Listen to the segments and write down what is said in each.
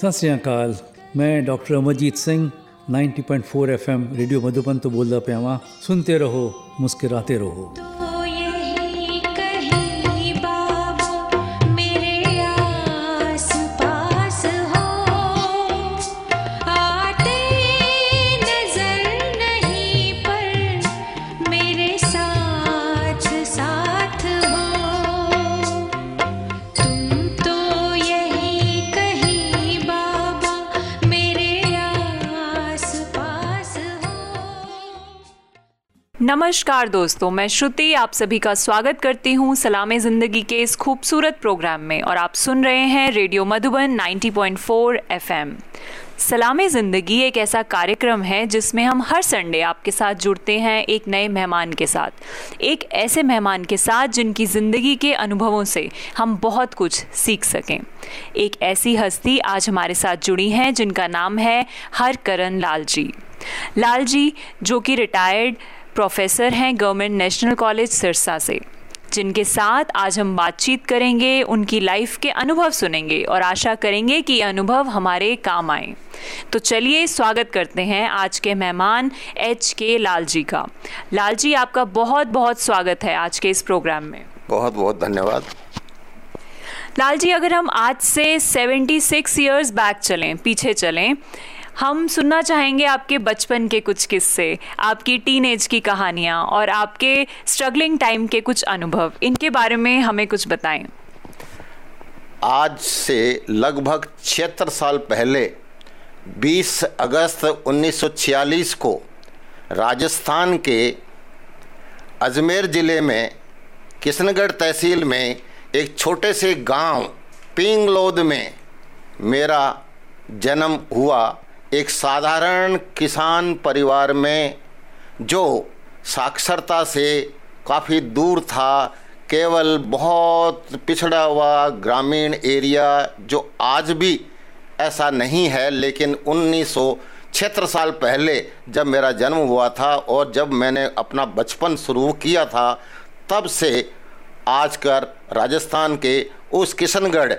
सत श्रीकाल मैं doctor Amarjeet Singh 90.4 FM radio Madhuban तो बोलता ਪਿਆ सुनते रहो, मुस्कुराते रहो। तो नमस्कार दोस्तों, मैं श्रुति आप सभी का स्वागत करती हूँ सलामे ज़िंदगी के इस खूबसूरत प्रोग्राम में और आप सुन रहे हैं रेडियो मधुबन 90.4 एफएम। सलामे ज़िंदगी एक ऐसा कार्यक्रम है जिसमें हम हर संडे आपके साथ जुड़ते हैं एक नए मेहमान के साथ। एक ऐसे मेहमान के साथ जिनकी ज़िंदगी के अनुभवों से हम बहुत कुछ सीख सकें। एक ऐसी हस्ती आज हमारे साथ जुड़ी हैं जिनका नाम है हरकरण लाल जी। लाल जी, जो कि रिटायर्ड प्रोफेसर हैं गवर्नमेंट नेशनल कॉलेज सिरसा से जिनके साथ आज हम बातचीत करेंगे उनकी लाइफ के अनुभव सुनेंगे और आशा करेंगे कि ये अनुभव हमारे काम आए। तो चलिए स्वागत करते हैं आज के मेहमान एच के लाल जी का। लाल जी आपका बहुत बहुत स्वागत है आज के इस प्रोग्राम में। बहुत बहुत धन्यवाद। लाल जी अगर हम आज से 76 इयर्स बैक चलें पीछे चलें हम सुनना चाहेंगे आपके बचपन के कुछ किस्से, आपकी टीनेज की कहानियाँ और आपके स्ट्रगलिंग टाइम के कुछ अनुभव। इनके बारे में हमें कुछ बताएँ। आज से लगभग छिहत्तर साल पहले 20 अगस्त 1946 को राजस्थान के अजमेर ज़िले में किशनगढ़ तहसील में एक छोटे से गाँव पिंगलोद में मेरा जन्म हुआ। एक साधारण किसान परिवार में जो साक्षरता से काफ़ी दूर था, केवल बहुत पिछड़ा हुआ ग्रामीण एरिया जो आज भी ऐसा नहीं है, लेकिन उन्नीस छिहत्तर साल पहले जब मेरा जन्म हुआ था और जब मैंने अपना बचपन शुरू किया था, तब से आज कर राजस्थान के उस किशनगढ़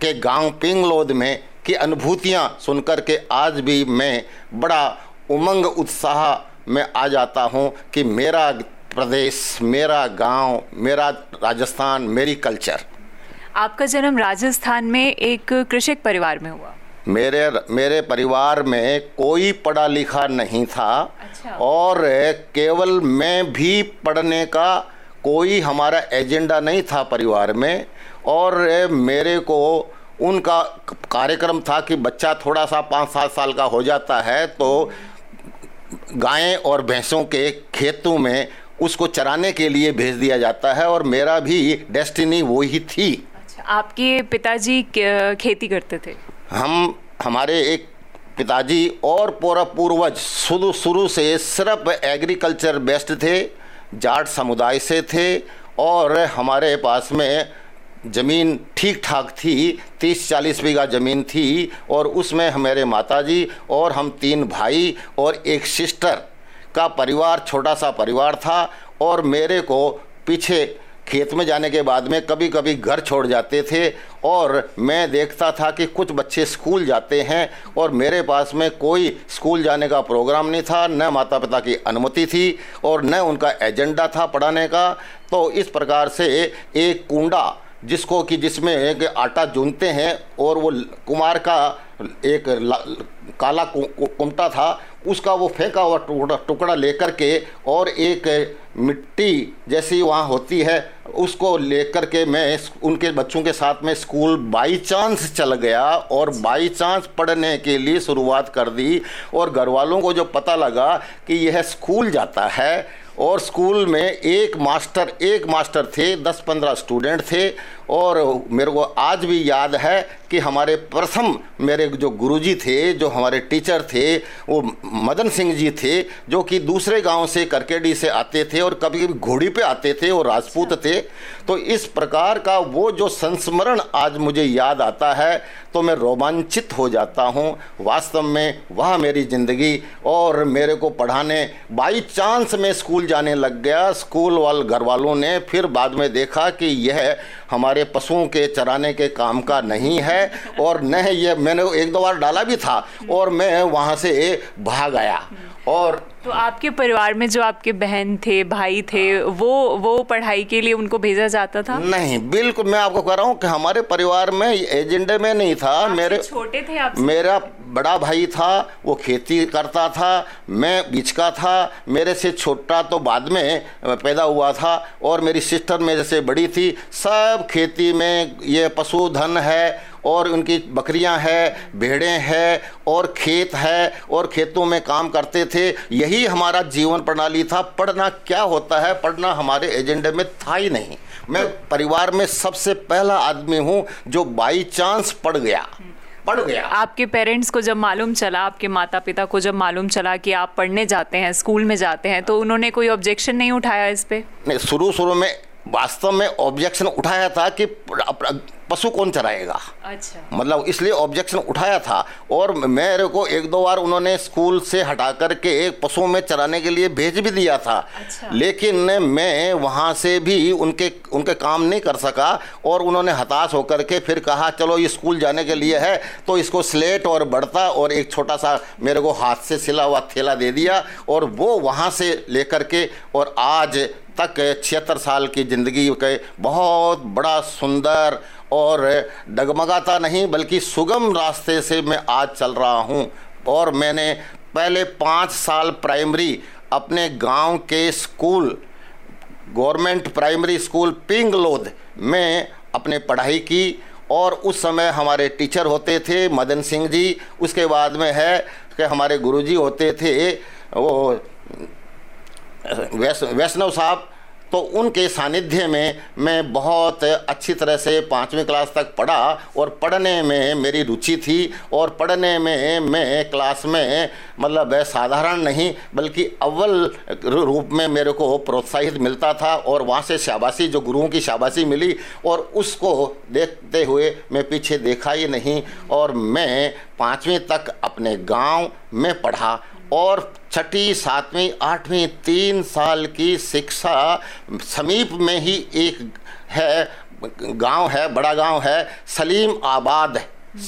के गाँव पिंगलोद में की अनुभूतियाँ सुनकर के आज भी मैं बड़ा उमंग उत्साह में आ जाता हूँ कि मेरा प्रदेश मेरा गाँव मेरा राजस्थान मेरी कल्चर आपका जन्म राजस्थान में एक कृषक परिवार में हुआ मेरे मेरे परिवार में कोई पढ़ा लिखा नहीं था अच्छा। और केवल मैं भी पढ़ने का कोई हमारा एजेंडा नहीं था परिवार में और मेरे को उनका कार्यक्रम था कि बच्चा थोड़ा सा पाँच सात साल का हो जाता है तो गायें और भैंसों के खेतों में उसको चराने के लिए भेज दिया जाता है और मेरा भी डेस्टिनी वो ही थी। अच्छा आपके पिताजी खेती करते थे? हम हमारे एक पिताजी और पूरा पूर्वज शुरू शुरू से सिर्फ़ एग्रीकल्चर बेस्ड थे जाट समुदाय से थे और हमारे पास में ज़मीन ठीक ठाक थी, तीस चालीस बीघा ज़मीन थी, और उसमें हमारे माताजी और हम तीन भाई और एक सिस्टर का परिवार, छोटा सा परिवार था, और मेरे को पीछे खेत में जाने के बाद में कभी कभी घर छोड़ जाते थे, और मैं देखता था कि कुछ बच्चे स्कूल जाते हैं, और मेरे पास में कोई स्कूल जाने का प्रोग्राम नहीं था, न माता पिता की अनुमति थी, और न उनका एजेंडा था पढ़ाने का। तो इस प्रकार से एक कुंडा जिसको कि जिसमें एक आटा जूनते हैं और वो कुमार का एक काला कुमटा था, उसका वो फेंका हुआ टुकड़ा टुकड़ा लेकर के और एक मिट्टी जैसी वहाँ होती है, उसको लेकर के मैं उनके बच्चों के साथ में स्कूल बाई चांस चल गया और बाई चांस पढ़ने के लिए शुरुआत कर दी और घर वालों को जो पता लगा कि यह स्कूल जाता है और स्कूल में एक मास्टर एक मास्टर थे, दस पंद्रह स्टूडेंट थे। और मेरे को आज भी याद है कि हमारे प्रथम मेरे जो गुरुजी थे जो हमारे टीचर थे वो मदन सिंह जी थे जो कि दूसरे गाँव से करकेडी से आते थे और कभी कभी घोड़ी पे आते थे और राजपूत थे। तो इस प्रकार का वो जो संस्मरण आज मुझे याद आता है तो मैं रोमांचित हो जाता हूँ। वास्तव में वह मेरी ज़िंदगी और मेरे को पढ़ाने बाई चांस मैं स्कूल जाने लग गया। स्कूल वाल घर वालों ने फिर बाद में देखा कि यह हमारे पशुओं के चराने के काम का नहीं है और न ये मैंने एक दो बार डाला भी था और मैं वहाँ से भाग आया। और तो आपके परिवार में जो आपके बहन थे भाई थे वो वो पढ़ाई के लिए उनको भेजा जाता था? नहीं बिल्कुल मैं आपको कह रहा हूँ कि हमारे परिवार में एजेंडे में नहीं था। मेरे छोटे थे आप मेरा बड़ा भाई था वो खेती करता था मैं बीच का था मेरे से छोटा तो बाद में पैदा हुआ था और मेरी सिस्टर मेरे से बड़ी थी। सब खेती में ये पशुधन है और उनकी बकरियाँ हैं भेड़ें हैं और खेत है और खेतों में काम करते थे। यही हमारा जीवन प्रणाली था। पढ़ना क्या होता है? पढ़ना हमारे एजेंडे में था ही नहीं। मैं परिवार में सबसे पहला आदमी हूँ जो बाई चांस पढ़ गया। पढ़ गया। आपके पेरेंट्स को जब मालूम चला आपके माता पिता को जब मालूम चला कि आप पढ़ने जाते हैं स्कूल में जाते हैं तो उन्होंने कोई ऑब्जेक्शन नहीं उठाया इस पे? नहीं शुरू शुरू में वास्तव में ऑब्जेक्शन उठाया था कि पशु कौन चराएगा? अच्छा। मतलब इसलिए ऑब्जेक्शन उठाया था। और मेरे को एक दो बार उन्होंने स्कूल से हटा करके पशुओं में चराने के लिए भेज भी दिया था। अच्छा। लेकिन मैं वहाँ से भी उनके उनके काम नहीं कर सका और उन्होंने हताश होकर के फिर कहा चलो ये स्कूल जाने के लिए है तो इसको स्लेट और बढ़ता और एक छोटा सा मेरे को हाथ से सिला हुआ थैला दे दिया। और वो वहाँ से लेकर के और आज तक छिहत्तर साल की ज़िंदगी के बहुत बड़ा सुंदर और डगमगाता नहीं, बल्कि सुगम रास्ते से मैं आज चल रहा हूँ। और मैंने पहले पाँच साल प्राइमरी अपने गाँव के school, government primary school Pinglod में अपने पढ़ाई की। और उस समय हमारे टीचर होते थे मदन सिंह जी, उसके बाद में है कि हमारे गुरुजी होते थे वो वैष्णव साहब तो उनके सानिध्य में मैं बहुत अच्छी तरह से पाँचवीं क्लास तक पढ़ा और पढ़ने में मेरी रुचि थी और पढ़ने में मैं क्लास में मतलब साधारण नहीं, बल्कि अव्वल रूप में मेरे को प्रोत्साहित मिलता था और वहाँ से शाबाशी, जो गुरुओं की शाबाशी मिली और उसको देखते हुए मैं पीछे देखा ही नहीं और मैं पाँचवीं तक अपने गाँव में पढ़ा। और छठी सातवीं आठवीं तीन साल की शिक्षा समीप में ही एक है गाँव है बड़ा गाँव है सलीम आबाद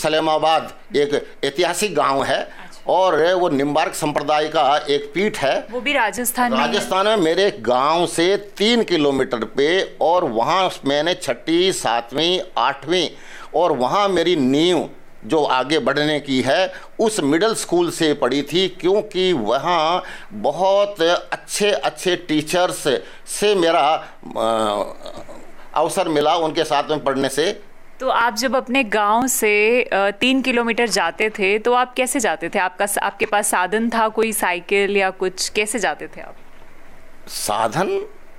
सलेमाबाद एक ऐतिहासिक गाँव है। और वो निम्बार्क संप्रदाय का एक पीठ है। वो भी राजस्थान में राजस्थान में मेरे गाँव से तीन किलोमीटर पे और वहाँ मैंने छठी सातवीं आठवीं और वहाँ मेरी नींव जो आगे बढ़ने की है उस मिडिल स्कूल से पढ़ी थी क्योंकि वहाँ बहुत अच्छे अच्छे टीचर्स से मेरा अवसर मिला उनके साथ में पढ़ने से। तो आप जब अपने गाँव से तीन किलोमीटर जाते थे तो आप कैसे जाते थे? आपका आपके पास साधन था कोई साइकिल या कुछ? कैसे जाते थे आप? साधन?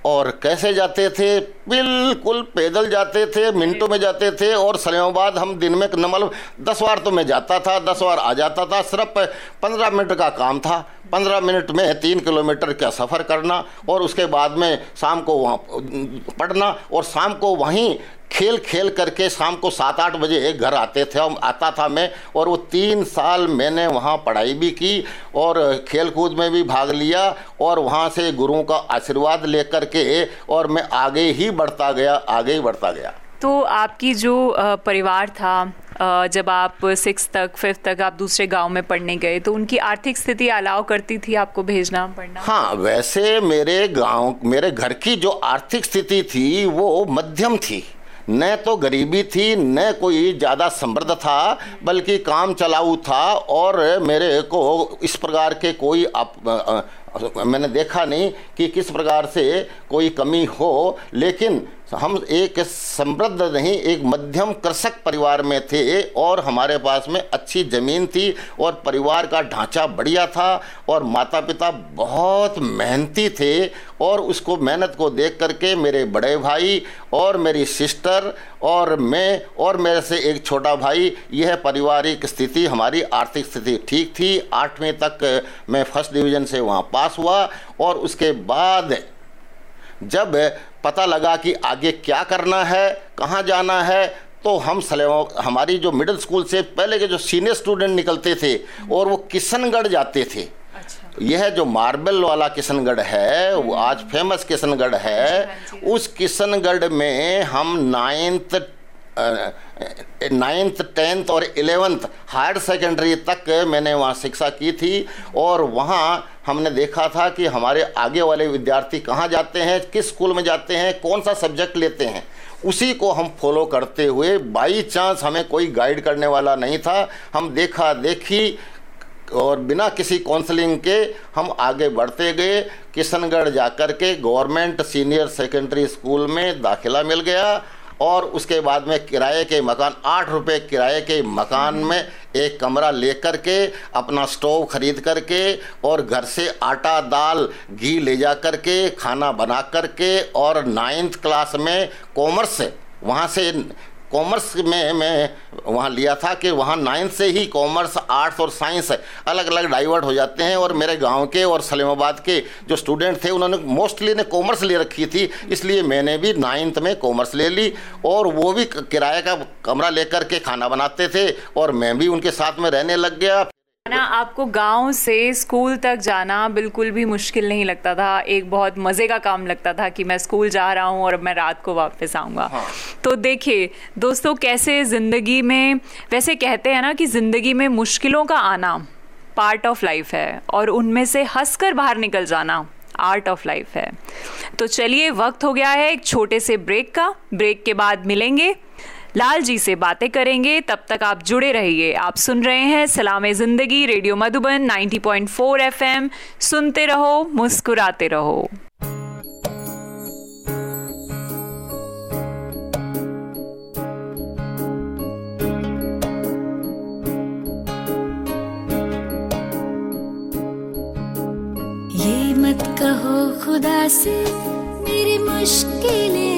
और कैसे जाते थे? बिल्कुल पैदल जाते थे, मिनटों में जाते थे और सलामाबाद हम दिन में मतलब दस बार तो मैं जाता था, दस बार आ जाता था, सिर्फ़ पंद्रह मिनट का काम था। पंद्रह मिनट में तीन किलोमीटर का सफ़र करना और उसके बाद में शाम को वहाँ, पढ़ना और शाम को वहीं खेल खेल करके शाम को सात आठ बजे एक घर आते थे और आता था मैं और वो तीन साल मैंने वहाँ पढ़ाई भी की और खेल कूद में भी भाग लिया और वहाँ से गुरुओं का आशीर्वाद लेकर के और मैं आगे ही बढ़ता गया, आगे ही बढ़ता गया। तो आपकी जो परिवार था जब आप सिक्स तक फिफ्थ तक आप दूसरे गाँव में पढ़ने गए तो उनकी आर्थिक स्थिति अलाव करती थी आपको भेजना पढ़ना? हाँ वैसे मेरे गाँव मेरे घर की जो आर्थिक स्थिति थी वो मध्यम थी। न तो गरीबी थी न कोई ज़्यादा समृद्ध था बल्कि काम चलाऊ था और मेरे को इस प्रकार के कोई आप, मैंने देखा नहीं कि किस प्रकार से कोई कमी हो लेकिन हम एक समृद्ध नहीं, एक मध्यम कृषक परिवार में थे और हमारे पास में अच्छी ज़मीन थी और परिवार का ढांचा बढ़िया था और माता पिता बहुत मेहनती थे और उसको मेहनत को देख करके मेरे बड़े भाई और मेरी सिस्टर और मैं और मेरे से एक छोटा भाई, यह पारिवारिक स्थिति, हमारी आर्थिक स्थिति ठीक थी। आठवीं तक मैं फ़र्स्ट डिवीज़न से वहाँ पास हुआ और उसके बाद जब पता लगा कि आगे क्या करना है कहाँ जाना है तो हम सलेवा हमारी जो मिडिल स्कूल से पहले के जो सीनियर स्टूडेंट निकलते थे और वो किशनगढ़ जाते थे। अच्छा। यह जो मार्बल वाला किशनगढ़ है वो आज फ़ेमस किशनगढ़ है उस किशनगढ़ में हम नाइन्थ नाइन्थ टेंथ और इलेवेंथ हायर सेकेंडरी तक मैंने वहाँ शिक्षा की थी और वहाँ हमने देखा था कि हमारे आगे वाले विद्यार्थी कहाँ जाते हैं, किस स्कूल में जाते हैं, कौन सा सब्जेक्ट लेते हैं, उसी को हम फॉलो करते हुए बाई चांस हमें कोई गाइड करने वाला नहीं था। हम देखा, देखी और बिना किसी काउंसलिंग के हम आगे बढ़ते गए। किशनगढ़ जाकर के गवर्नमेंट सीनियर सेकेंडरी स्कूल में दाखिला मिल गया। और उसके बाद में किराए के मकान आठ रुपये किराए के मकान में एक कमरा लेकर के अपना स्टोव खरीद करके और घर से आटा दाल घी ले जा कर के खाना बना करके और नाइन्थ क्लास में कॉमर्स से वहाँ से कॉमर्स में, मैं वहाँ लिया था कि वहाँ नाइन्थ से ही कॉमर्स आर्ट्स और साइंस अलग अलग डाइवर्ट हो जाते हैं और मेरे गाँव के और सलीमाबाद के जो स्टूडेंट थे, उन्होंने मोस्टली ने कॉमर्स ले रखी थी। इसलिए मैंने भी नाइन्थ में कॉमर्स ले ली और वो भी किराए का कमरा लेकर के खाना बनाते थे और मैं भी उनके साथ में रहने लग गया। ना आपको गाँव से स्कूल तक जाना बिल्कुल भी मुश्किल नहीं लगता था। एक बहुत मज़े का काम लगता था कि मैं स्कूल जा रहा हूँ और मैं रात को वापस आऊँगा। हाँ। तो देखिए दोस्तों कैसे ज़िंदगी में वैसे कहते हैं ना कि ज़िंदगी में मुश्किलों का आना पार्ट ऑफ़ लाइफ है और उनमें से हंसकर बाहर निकल जाना आर्ट ऑफ़ लाइफ है। तो चलिए वक्त हो गया है एक छोटे से ब्रेक का। ब्रेक के बाद मिलेंगे। लाल जी से बातें करेंगे। तब तक आप जुड़े रहिए। आप सुन रहे हैं सलाम ज़िंदगी, रेडियो मधुबन 90.4 एफएम। सुनते रहो, मुस्कुराते रहो। ये मत कहो खुदा से मेरी मुश्किलें।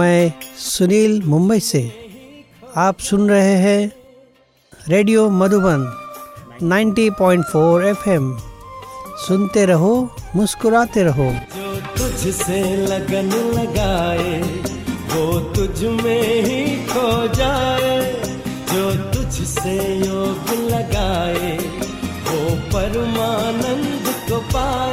मैं सुनील मुंबई से आप सुन रहे हैं रेडियो मधुबन 90.4 एफएम। सुनते रहो, मुस्कुराते रहो। जो तुझसे लगन लगाए, वो तुझ में ही खो जाए। जो तुझसे योग लगाए, वो परमानंद को पाए।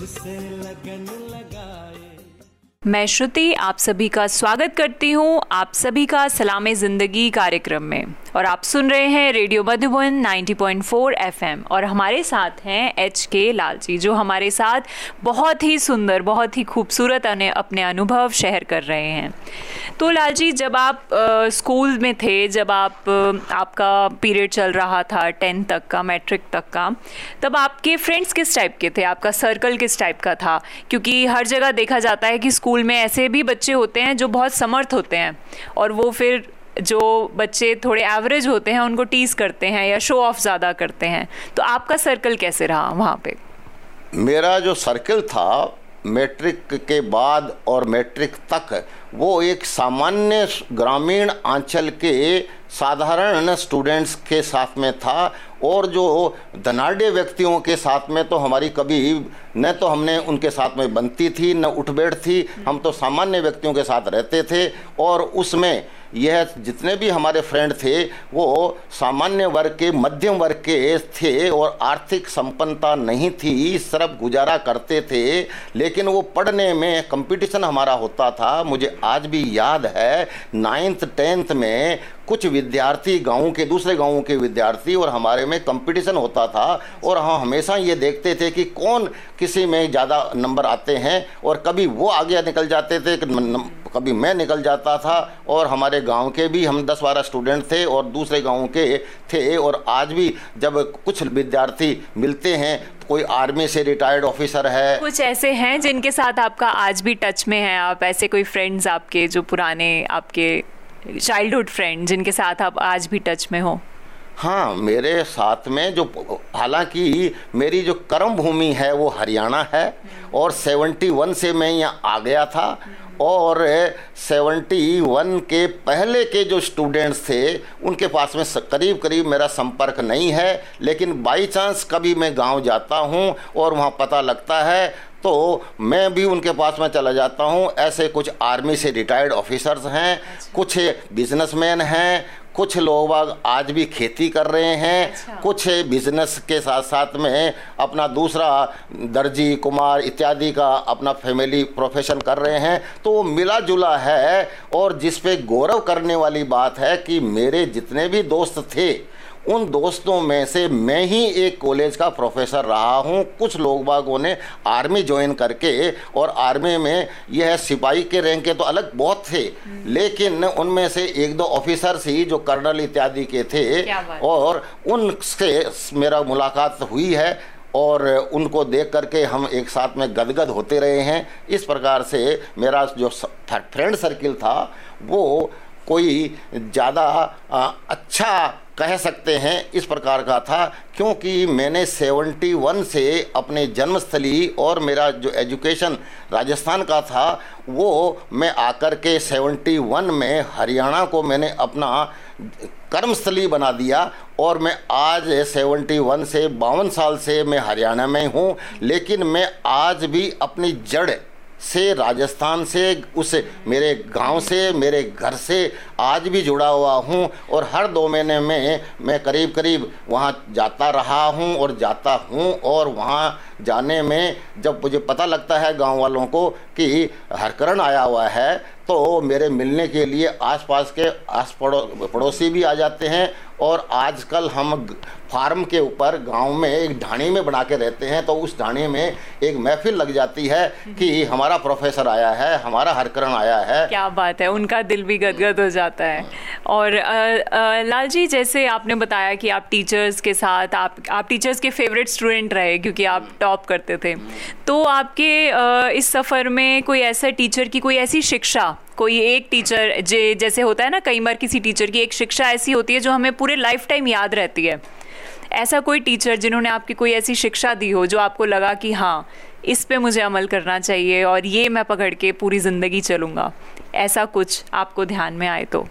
जो तुझसे लगन लगाए। मैं श्रुति आप सभी का स्वागत करती हूँ आप सभी का सलाम ज़िंदगी कार्यक्रम में। और आप सुन रहे हैं रेडियो मधुबन 90.4 एफएम। और हमारे साथ हैं एच के लाल जी जो हमारे साथ बहुत ही सुंदर बहुत ही खूबसूरत अपने अनुभव शेयर कर रहे हैं। तो लाल जी जब आप अ, स्कूल में थे जब आप अ, आपका पीरियड चल रहा था टेंथ तक का मैट्रिक तक का तब आपके फ्रेंड्स किस टाइप के थे? आपका सर्कल किस टाइप का था? क्योंकि हर जगह देखा जाता है कि स्कूल में ऐसे भी बच्चे होते हैं जो बहुत समर्थ होते हैं और वो फिर जो बच्चे थोड़े एवरेज होते हैं, उनको टीज करते हैं या शो ऑफ़ ज़्यादा करते हैं। तो आपका सर्कल कैसे रहा वहाँ पे? मेरा जो सर्कल था मैट्रिक के बाद और मैट्रिक तक, वो एक सामान्य ग्रामीण आंचल के साधारण स्टूडेंट्स के साथ में था और जो धनाढ़ व्यक्तियों के साथ में तो हमारी कभी न तो हमने उनके साथ में बनती थी, न उठ बैठ थी हम तो सामान्य व्यक्तियों के साथ रहते थे और उसमें यह जितने भी हमारे फ्रेंड थे, वो सामान्य वर्ग के, मध्यम वर्ग के थे और आर्थिक संपन्नता नहीं थी, सिर्फ़ गुजारा करते थे, लेकिन वो पढ़ने में कंपटीशन हमारा होता था। मुझे आज भी याद है नाइन्थ टेंथ में कुछ विद्यार्थी गाँव के, दूसरे गाँवों के विद्यार्थी और हमारे में कंपटीशन होता था और हम हमेशा ये देखते थे कि कौन किसी में ज़्यादा नंबर आते हैं और कभी वो आगे निकल जाते थे कभी मैं निकल जाता था और हमारे गाँव के भी हम दस बारह स्टूडेंट थे और दूसरे गाँव के थे और आज भी जब कुछ विद्यार्थी मिलते हैं कोई आर्मी से रिटायर्ड ऑफिसर है। कुछ ऐसे हैं जिनके साथ आपका आज भी टच में है? आप ऐसे कोई फ्रेंड्स आपके जो पुराने आपके चाइल्डहुड फ्रेंड जिनके साथ आप आज भी टच में हो? हाँ मेरे साथ में जो हालाँकि मेरी जो कर्म भूमि है वो हरियाणा है और 71 से मैं यहाँ आ गया था और 71 के पहले के जो स्टूडेंट्स थे उनके पास में करीब करीब मेरा संपर्क नहीं है लेकिन बाई चांस कभी मैं गाँव जाता हूँ और वहाँ पता लगता है तो मैं भी उनके पास में चला जाता हूँ। ऐसे कुछ आर्मी से रिटायर्ड ऑफिसर्स हैं कुछ बिजनेसमैन हैं कुछ लोग आज भी खेती कर रहे हैं अच्छा। कुछ बिज़नेस के साथ साथ में अपना दूसरा दर्जी कुमार इत्यादि का अपना फैमिली प्रोफेशन कर रहे हैं तो वो मिला जुला है और जिसपे गौरव करने वाली बात है कि मेरे जितने भी दोस्त थे उन दोस्तों में से मैं ही एक कॉलेज का प्रोफेसर रहा हूँ कुछ लोग बागों ने आर्मी ज्वाइन करके और आर्मी में यह सिपाही के रैंक के तो अलग बहुत थे लेकिन उनमें से एक दो ऑफिसर्स ही जो कर्नल इत्यादि के थे। और उनसे मेरा मुलाकात हुई है और उनको देख करके हम एक साथ में गदगद होते रहे हैं इस प्रकार से मेरा जो फ्रेंड सर्किल था वो कोई ज़्यादा अच्छा कह सकते हैं इस प्रकार का था, क्योंकि मैंने 71 से अपने जन्मस्थली और मेरा जो एजुकेशन राजस्थान का था, वो मैं आकर के 71 में हरियाणा को मैंने अपना कर्मस्थली बना दिया और मैं आज 71 से बावन साल से मैं हरियाणा में हूँ, लेकिन मैं आज भी अपनी जड़ से, राजस्थान से, उस मेरे गाँव से, मेरे घर से आज भी जुड़ा हुआ हूँ और हर दो महीने में मैं करीब करीब वहाँ जाता रहा हूँ और जाता हूँ और वहाँ जाने में जब मुझे पता लगता है गाँव वालों को कि हरकरण आया हुआ है तो मेरे मिलने के लिए आसपास के आस पड़ो, पड़ोसी भी आ जाते हैं और आजकल हम फार्म के ऊपर गाँव में एक ढाणी में बना के रहते हैं तो उस ढाणी में एक महफिल लग जाती है कि हमारा प्रोफेसर आया है हमारा हरकरण आया है। क्या बात है उनका दिल भी गदगद हो जाता है। और लाल जी जैसे आपने बताया कि आप टीचर्स के साथ आप आप टीचर्स के फेवरेट स्टूडेंट रहे क्योंकि आप टॉप करते थे। तो आपके इस सफ़र में कोई ऐसा टीचर की कोई ऐसी शिक्षा कोई एक टीचर जे जैसे होता है ना कई बार किसी टीचर की एक शिक्षा ऐसी होती है जो हमें पूरे लाइफ टाइम याद रहती है? ऐसा कोई टीचर जिन्होंने आपकी कोई ऐसी शिक्षा दी हो जो आपको लगा कि हाँ इस पे मुझे अमल करना चाहिए और ये मैं पकड़ के पूरी ज़िंदगी चलूँगा। ऐसा कुछ आपको ध्यान में आए तो?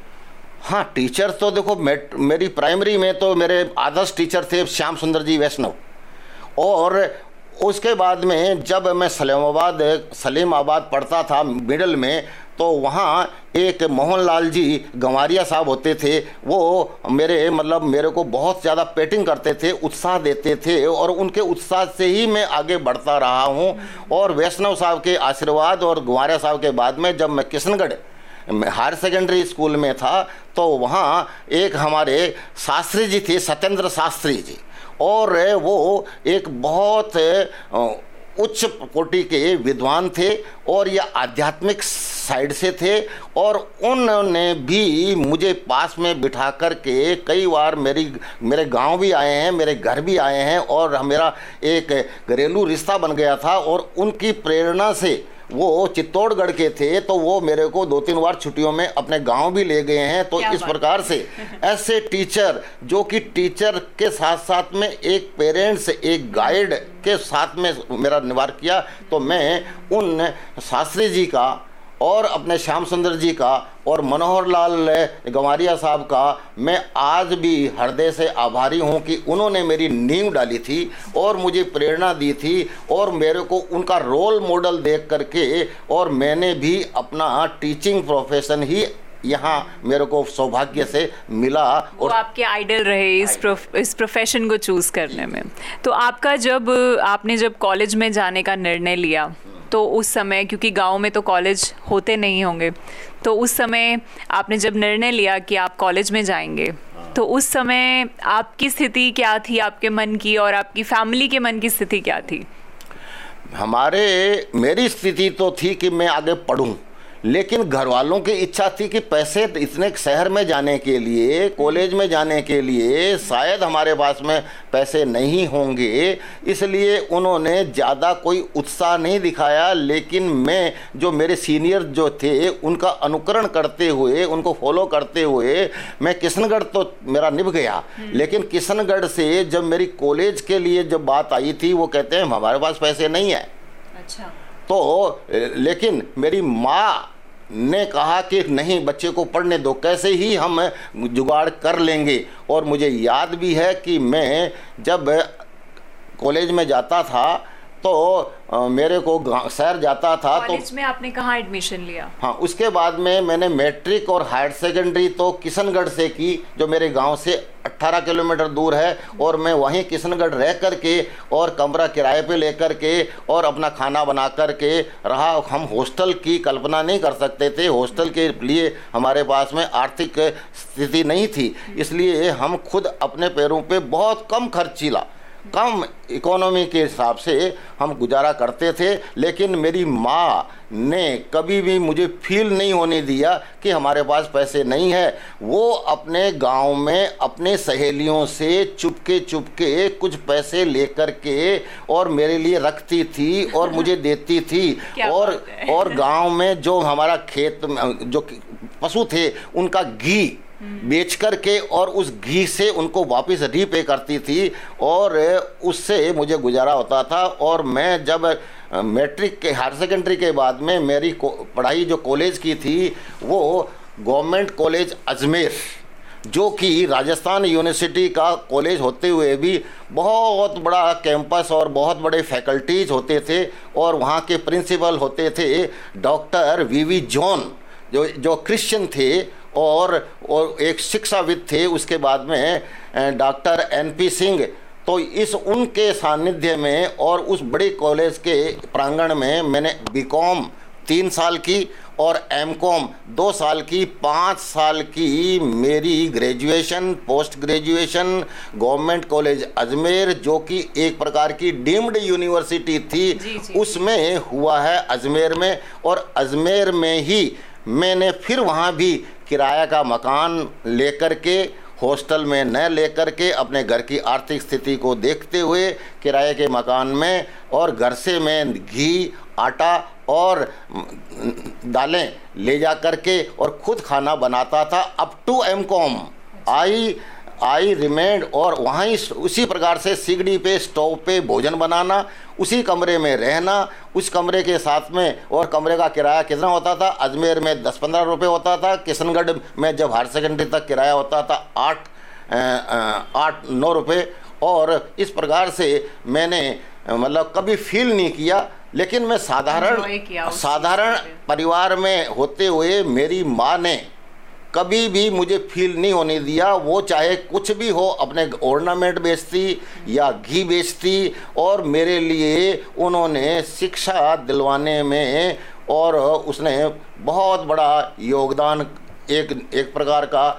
हाँ टीचर तो देखो मेरी प्राइमरी में तो मेरे आदर्श टीचर थे श्याम सुंदर जी वैष्णव। और उसके बाद में जब मैं सलीमाबाद सलीमाबाद पढ़ता था मिडल में तो वहाँ एक मोहनलाल जी गंवारिया साहब होते थे, वो मेरे मतलब मेरे को बहुत ज़्यादा पेटिंग करते थे, उत्साह देते थे और उनके उत्साह से ही मैं आगे बढ़ता रहा हूँ। और वैष्णव साहब के आशीर्वाद और गंवारिया साहब के बाद में जब मैं किशनगढ़ हायर सेकेंडरी स्कूल में था तो वहाँ एक हमारे शास्त्री जी थे, सत्येंद्र शास्त्री जी। और वो एक बहुत उच्च कोटि के विद्वान थे और यह आध्यात्मिक साइड से थे और उनने भी मुझे पास में बिठा कर के कई बार मेरी, मेरे गाँव भी आए हैं, मेरे घर भी आए हैं और मेरा एक घरेलू रिश्ता बन गया था और उनकी प्रेरणा से वो चित्तौड़गढ़ के थे तो वो मेरे को दो तीन बार छुट्टियों में अपने गाँव भी ले गए हैं तो इस प्रकार से ऐसे टीचर जो कि टीचर के साथ साथ में एक पेरेंट्स एक गाइड के साथ में मेरा निवार किया तो मैं उन शास्त्री जी का और अपने श्याम सुंदर जी का और मनोहर लाल गंवारिया साहब का मैं आज भी हृदय से आभारी हूँ कि उन्होंने मेरी नींव डाली थी और मुझे प्रेरणा दी थी और मेरे को उनका रोल मॉडल देख करके और मैंने भी अपना टीचिंग प्रोफेशन ही यहाँ मेरे को सौभाग्य से मिला और आपके आइडल रहे इस प्रोफ, इस प्रोफेशन को चूज़ करने में। तो आपका जब आपने जब कॉलेज में जाने का निर्णय लिया तो उस समय क्योंकि गाँव में तो कॉलेज होते नहीं होंगे तो उस समय आपने जब निर्णय लिया कि आप कॉलेज में जाएँगे तो उस समय आपकी स्थिति क्या थी? आपके मन की और आपकी फैमिली के मन की स्थिति क्या थी? हमारे मेरी स्थिति तो थी कि मैं आगे पढ़ूं। लेकिन घर वालों की इच्छा थी कि पैसे इतने शहर में जाने के लिए कॉलेज में जाने के लिए शायद हमारे पास में पैसे नहीं होंगे। इसलिए उन्होंने ज़्यादा कोई उत्साह नहीं दिखाया लेकिन मैं जो मेरे सीनियर जो थे उनका अनुकरण करते हुए उनको फॉलो करते हुए मैं किशनगढ़ तो मेरा निभ गया। लेकिन किशनगढ़ से जब मेरी कॉलेज के लिए जब बात आई थी वो कहते हैं हमारे पास पैसे नहीं है। अच्छा। तो लेकिन मेरी माँ ने कहा कि नहीं, बच्चे को पढ़ने दो, कैसे ही हम जुगाड़ कर लेंगे। और मुझे याद भी है कि मैं जब कॉलेज में जाता था तो मेरे को शहर जाता था तो में आपने कहाँ एडमिशन लिया? हाँ उसके बाद में मैंने मैट्रिक और हायर सेकेंडरी तो किशनगढ़ से की जो मेरे गाँव से 18 किलोमीटर दूर है और मैं वहीं किशनगढ़ रह कर के और कमरा किराए पे लेकर के और अपना खाना बना कर के रहा। हम हॉस्टल की कल्पना नहीं कर सकते थे। हॉस्टल के लिए हमारे पास में आर्थिक स्थिति नहीं थी। इसलिए हम खुद अपने पैरों पे बहुत कम खर्च खर्चीला कम इकोनॉमी के हिसाब से हम गुजारा करते थे लेकिन मेरी माँ ने कभी भी मुझे फील नहीं होने दिया कि हमारे पास पैसे नहीं है। वो अपने गाँव में अपने सहेलियों से चुपके चुपके कुछ पैसे लेकर के और मेरे लिए रखती थी और मुझे देती थी। और और गाँव में जो हमारा खेत जो पशु थे उनका घी बेच करके और उस घी से उनको वापस रीपे करती थी और उससे मुझे गुजारा होता था और मैं जब मैट्रिक के हायर सेकेंडरी के बाद में मेरी को- पढ़ाई जो कॉलेज की थी, वो गवर्नमेंट कॉलेज अजमेर, जो कि राजस्थान यूनिवर्सिटी का कॉलेज होते हुए भी बहुत बड़ा कैंपस और बहुत बड़े फैकल्टीज होते थे और वहाँ के प्रिंसिपल होते थे डॉक्टर वी वी जॉन जो जो क्रिश्चियन थे और और एक शिक्षाविद थे उसके बाद में डॉक्टर एन पी सिंह तो इस उनके सानिध्य में और उस बड़े कॉलेज के प्रांगण में मैंने बीकॉम तीन साल की और एम कॉम दो साल की पाँच साल की मेरी graduation post graduation government college Ajmer जो कि एक प्रकार की डीम्ड यूनिवर्सिटी थी जी, जी। उसमें हुआ है अजमेर में और अजमेर में ही मैंने फिर वहाँ भी किराया का मकान लेकर के, हॉस्टल में न लेकर के, अपने घर की आर्थिक स्थिति को देखते हुए किराए के मकान में और घर से मैं घी, आटा और दालें ले जा करके और खुद खाना बनाता था। Up to M Com I I remained और वहाँ ही उसी प्रकार से सिगड़ी पे स्टोव पे भोजन बनाना उसी कमरे में रहना उस कमरे के साथ में और कमरे का किराया कितना होता था? अजमेर में दस पंद्रह रुपये होता था किशनगढ़ में जब हायर सेकेंडरी तक किराया होता था आठ आठ नौ रुपये और इस प्रकार से मैंने मतलब कभी फील नहीं किया लेकिन मैं साधारण साधारण परिवार में होते हुए मेरी माँ ने कभी भी मुझे फील नहीं होने दिया। वो चाहे कुछ भी हो, अपने ऑर्नामेंट बेचती या घी बेचती और मेरे लिए उन्होंने शिक्षा दिलवाने में और उसने बहुत बड़ा योगदान एक एक प्रकार का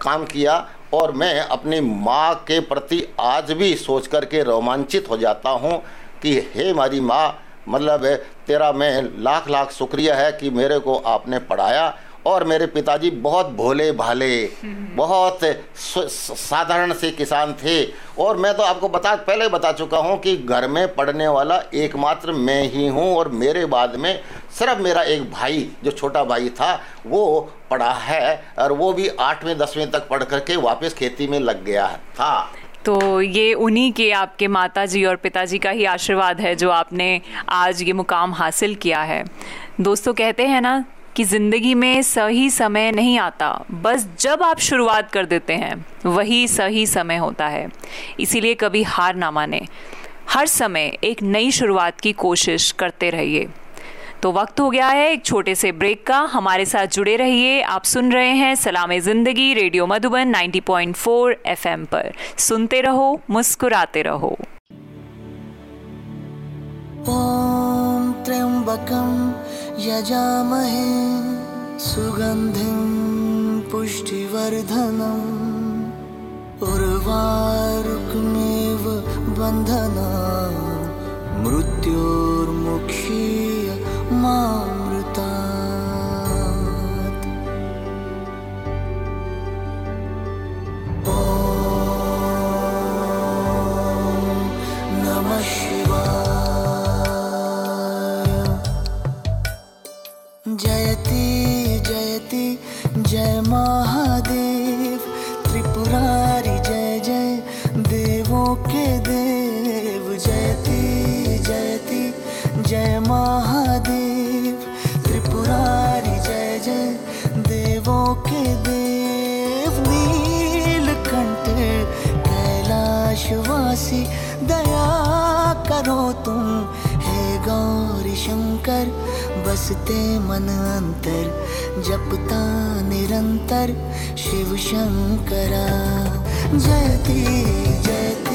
काम किया और मैं अपनी माँ के प्रति आज भी सोच कर के रोमांचित हो जाता हूँ कि हे हमारी माँ मतलब तेरा मैं लाख लाख शुक्रिया है कि मेरे को आपने पढ़ाया और मेरे पिताजी बहुत भोले भाले बहुत स- स- साधारण से किसान थे। और मैं तो आपको बता पहले बता चुका हूँ कि घर में पढ़ने वाला एकमात्र मैं ही हूँ और मेरे बाद में सिर्फ़ मेरा एक भाई जो छोटा भाई था वो पढ़ा है और वो भी आठवीं दसवीं तक पढ़ करके वापस खेती में लग गया था। तो ये उन्हीं के आपके माता जी और पिताजी का ही आशीर्वाद है जो आपने आज ये मुकाम हासिल किया है। दोस्तों कहते हैं ना कि ज़िंदगी में सही समय नहीं आता। बस जब आप शुरुआत कर देते हैं, वही सही समय होता है। इसीलिए कभी हार ना माने। हर समय एक नई शुरुआत की कोशिश करते रहिए। तो वक्त हो गया है एक छोटे से ब्रेक का। हमारे साथ जुड़े रहिए। आप सुन रहे हैं सलाम ज़िंदगी रेडियो मधुबन 90.4 एफएम पर। सुनते रहो, मुस्कुराते रहो। ॐ त्र्यम्बकं यजामहे सुगन्धिं पुष्टिवर्धनम् उर्वारुकमेव बन्धना मृत्योर्मुक्षीय मामृतात् जयति बसते मन अंतर जपता निरंतर शिव शंकरा। जयती जयति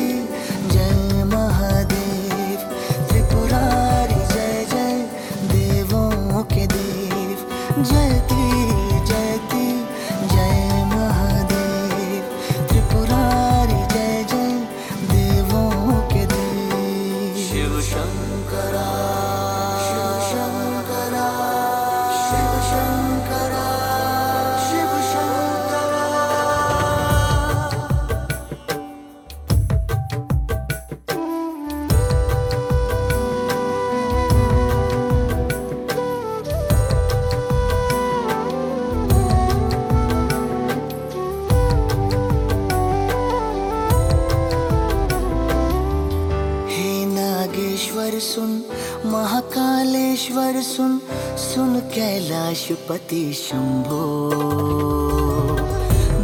कैलाशपति शंभो।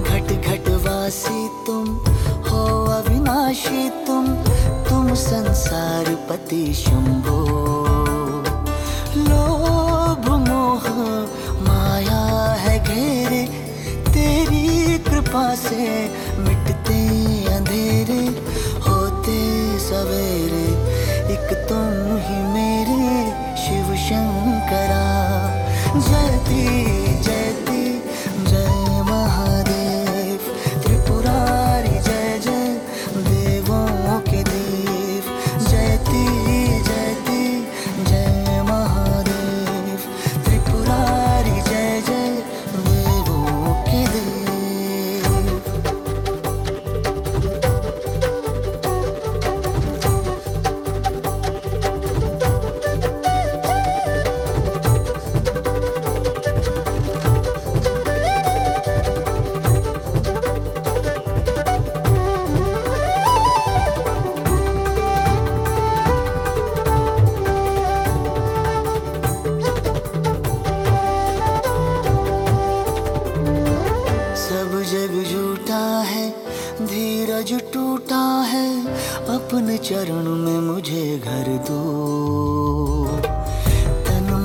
घट घट वासी तुम हो अविनाशी तुम तुम संसार पति शंभो।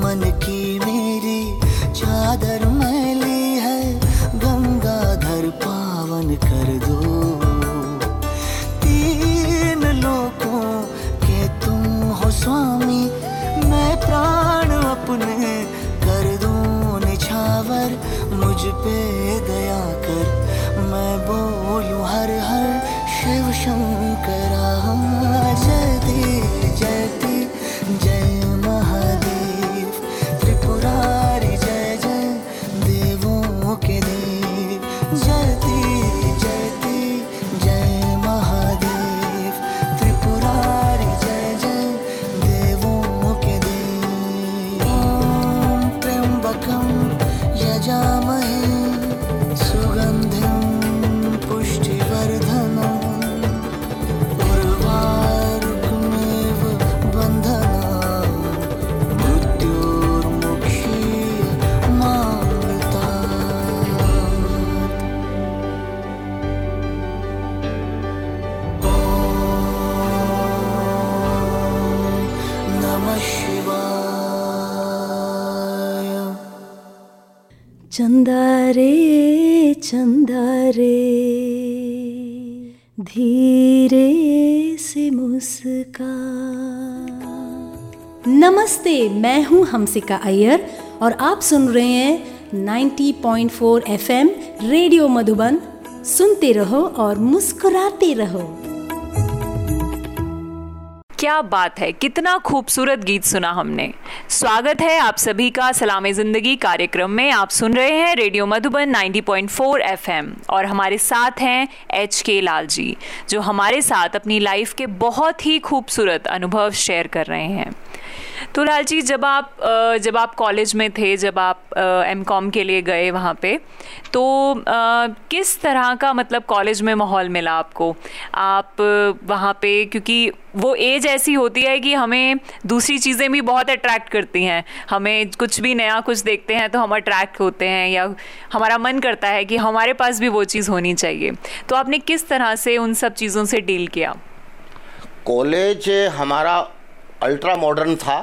मन की मैं हूँ हमसिका अय्यर और आप सुन रहे हैं 90.4 एफएम रेडियो मधुबन। सुनते रहो और मुस्कुराते रहो। क्या बात है, कितना खूबसूरत गीत सुना हमने। स्वागत है आप सभी का सलाम ज़िंदगी कार्यक्रम में। आप सुन रहे हैं रेडियो मधुबन 90.4 एफएम और हमारे साथ हैं एच के लाल जी, जो हमारे साथ अपनी लाइफ के बहुत ही खूबसूरत अनुभव शेयर कर रहे हैं। तो लाल जी, जब आप जब आप कॉलेज में थे, जब आप एम कॉम के लिए गए वहाँ पे तो किस तरह का मतलब कॉलेज में माहौल मिला आपको? आप वहाँ पे, क्योंकि वो एज ऐसी होती है कि हमें दूसरी चीज़ें भी बहुत अट्रैक्ट करती हैं। हमें कुछ भी नया कुछ देखते हैं तो हम अट्रैक्ट होते हैं, या हमारा मन करता है कि हमारे पास भी वो चीज़ होनी चाहिए। तो आपने किस तरह से उन सब चीज़ों से डील किया? कॉलेज हमारा अल्ट्रा मॉडर्न था।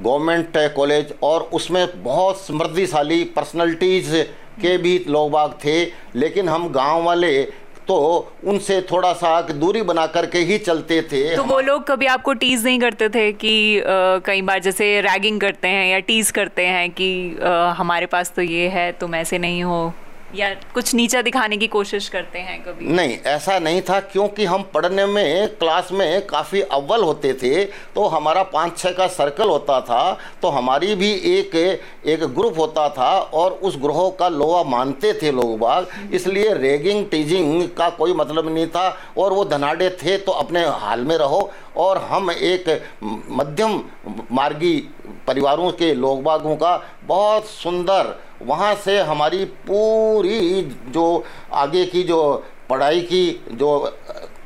गवर्नमेंट कॉलेज और उसमें बहुत समृद्धिशाली पर्सनैलिटीज़ के भी लोग बाग थे। लेकिन हम गाँव वाले तो उनसे थोड़ा सा दूरी बना करके ही चलते थे। तो वो लोग कभी आपको टीज नहीं करते थे कि कई बार जैसे रैगिंग करते हैं या टीज करते हैं कि अ, हमारे पास तो ये है तुम ऐसे नहीं हो? या कुछ नीचा दिखाने की कोशिश करते हैं कभी? नहीं, ऐसा नहीं था क्योंकि हम पढ़ने में, क्लास में काफ़ी अव्वल होते थे तो हमारा पाँच छः का सर्कल होता था तो हमारी भी एक एक ग्रुप होता था और उस ग्रोह का लोहा मानते थे लोग बाग। इसलिए रेगिंग, टीजिंग का कोई मतलब नहीं था और वो धनाडे थे तो अपने हाल में रहो और हम एक मध्यम मार्गी परिवारों के लोग बागों का बहुत सुंदर वहाँ से हमारी पूरी जो आगे की जो पढ़ाई की जो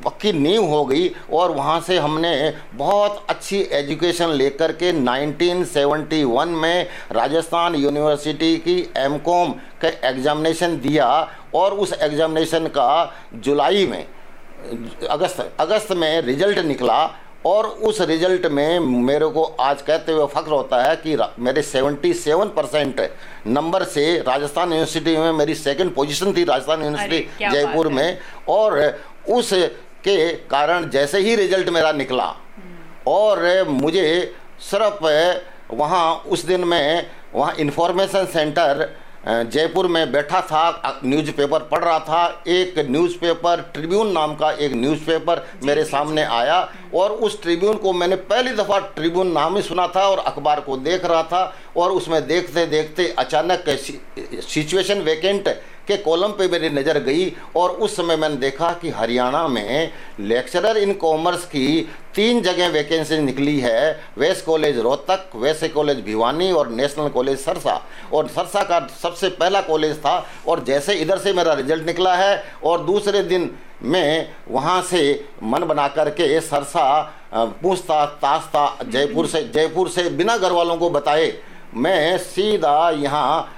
पक्की नींव हो गई और वहाँ से हमने बहुत अच्छी एजुकेशन लेकर के 1971 में राजस्थान यूनिवर्सिटी की एम कॉम का एग्ज़ामिनेशन दिया और उस एग्ज़ामिनेशन का जुलाई में, अगस्त अगस्त में रिज़ल्ट निकला और उस रिज़ल्ट में मेरे को आज कहते हुए फख्र होता है कि मेरे 77 परसेंट नंबर से राजस्थान यूनिवर्सिटी में मेरी सेकंड पोजीशन थी राजस्थान यूनिवर्सिटी जयपुर में और उस के कारण जैसे ही रिज़ल्ट मेरा निकला हम्म। और मुझे सिर्फ़ वहाँ उस दिन में वहाँ इंफॉर्मेशन सेंटर जयपुर में बैठा था न्यूज़पेपर पढ़ रहा था। एक न्यूज़पेपर ट्रिब्यून नाम का एक न्यूज़पेपर मेरे सामने आया और उस ट्रिब्यून को मैंने पहली दफ़ा ट्रिब्यून नाम ही सुना था और अखबार को देख रहा था और उसमें देखते देखते अचानक सिचुएशन वैकेंट के कॉलम पे मेरी नज़र गई और उस समय मैंने देखा कि हरियाणा में लेक्चरर इन कॉमर्स की तीन जगह वैकेंसी निकली है। वेस्ट कॉलेज रोहतक वैसे कॉलेज भिवानी और नेशनल कॉलेज सरसा। और सरसा का सबसे पहला कॉलेज था और जैसे इधर से मेरा रिज़ल्ट निकला है और दूसरे दिन मैं वहाँ से मन बना करके सरसा पूछता, ताशता जयपुर से जयपुर से बिना घर वालों को बताए मैं सीधा यहाँ,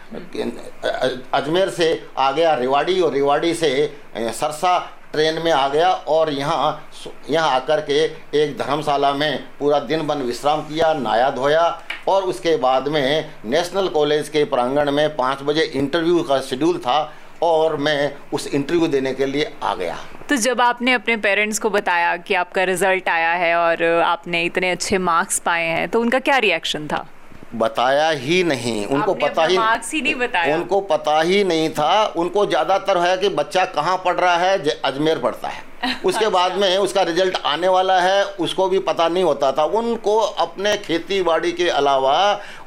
अजमेर से आ गया रेवाड़ी और रेवाड़ी से सरसा ट्रेन में आ गया और यहाँ यहाँ आकर के एक धर्मशाला में पूरा दिन बन विश्राम किया नाया धोया और उसके बाद में नेशनल कॉलेज के प्रांगण में पाँच बजे इंटरव्यू का शेड्यूल था और मैं उस इंटरव्यू देने के लिए आ गया। तो जब आपने अपने पेरेंट्स को बताया कि आपका रिज़ल्ट आया है और आपने इतने अच्छे मार्क्स पाए हैं तो उनका क्या रिएक्शन था? बताया ही नहीं। उनको पता ही, ही नहीं बताया। उनको पता ही नहीं था। उनको ज़्यादातर है कि बच्चा कहाँ पढ़ रहा है अजमेर पढ़ता है। उसके अच्छा। बाद में उसका रिज़ल्ट आने वाला है उसको भी पता नहीं होता था। उनको अपने खेती बाड़ी के अलावा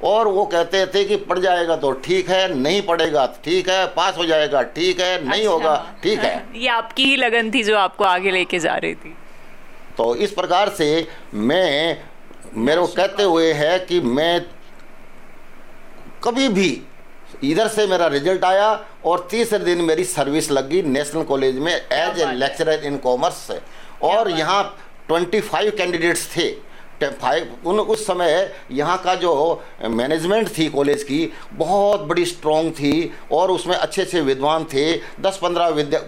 और वो कहते थे कि पढ़ जाएगा तो ठीक है नहीं पढ़ेगा ठीक है पास हो जाएगा ठीक है नहीं अच्छा। होगा ठीक है। ये आपकी ही लगन थी जो आपको आगे लेके जा रही थी। तो इस प्रकार से मैं मेरे को कहते हुए है कि मैं कभी भी इधर से मेरा रिज़ल्ट आया और तीसरे दिन मेरी सर्विस लगी नेशनल कॉलेज में as a lecturer in commerce और यहाँ ट्वेंटी फाइव कैंडिडेट्स थे। फाइव उन उस समय यहाँ का जो मैनेजमेंट थी कॉलेज की बहुत बड़ी स्ट्रॉन्ग थी और उसमें अच्छे अच्छे विद्वान थे। दस पंद्रह विद्या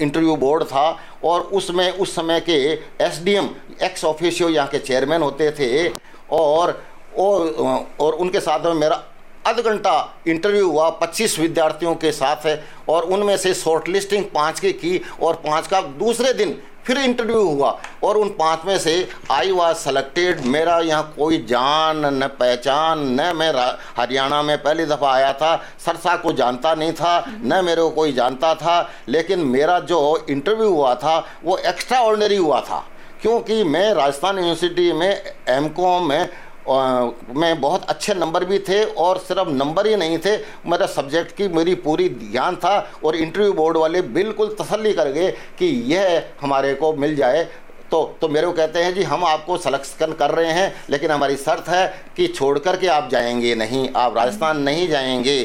इंटरव्यू बोर्ड था और उसमें उस समय के एसडीएम एक्स ऑफिशियो यहाँ के चेयरमैन होते थे। और और, और उनके साथ में मेरा आध घंटा इंटरव्यू हुआ 25 विद्यार्थियों के साथ है और उनमें से शॉर्ट लिस्टिंग पाँच की की और पाँच का दूसरे दिन फिर इंटरव्यू हुआ और उन पाँच में से आई वॉज़ सेलेक्टेड मेरा यहाँ कोई जान, न पहचान, न मैं हरियाणा में पहली दफ़ा आया था। सरसा को जानता नहीं था, न मेरे को कोई जानता था, लेकिन मेरा जो इंटरव्यू हुआ था, वो एक्स्ट्रा ऑर्डनरी हुआ था। क्योंकि मैं राजस्थान यूनिवर्सिटी में एम में में बहुत अच्छे नंबर भी थे और सिर्फ़ नंबर ही नहीं थे मेरा सब्जेक्ट की मेरी पूरी ध्यान था और इंटरव्यू बोर्ड वाले बिल्कुल तसल्ली कर गए कि यह हमारे को मिल जाए। तो तो मेरे को कहते हैं जी हम आपको सलेक्शन कर रहे हैं लेकिन हमारी शर्त है कि छोड़ कर के आप जाएँगे नहीं आप राजस्थान नहीं जाएँगे।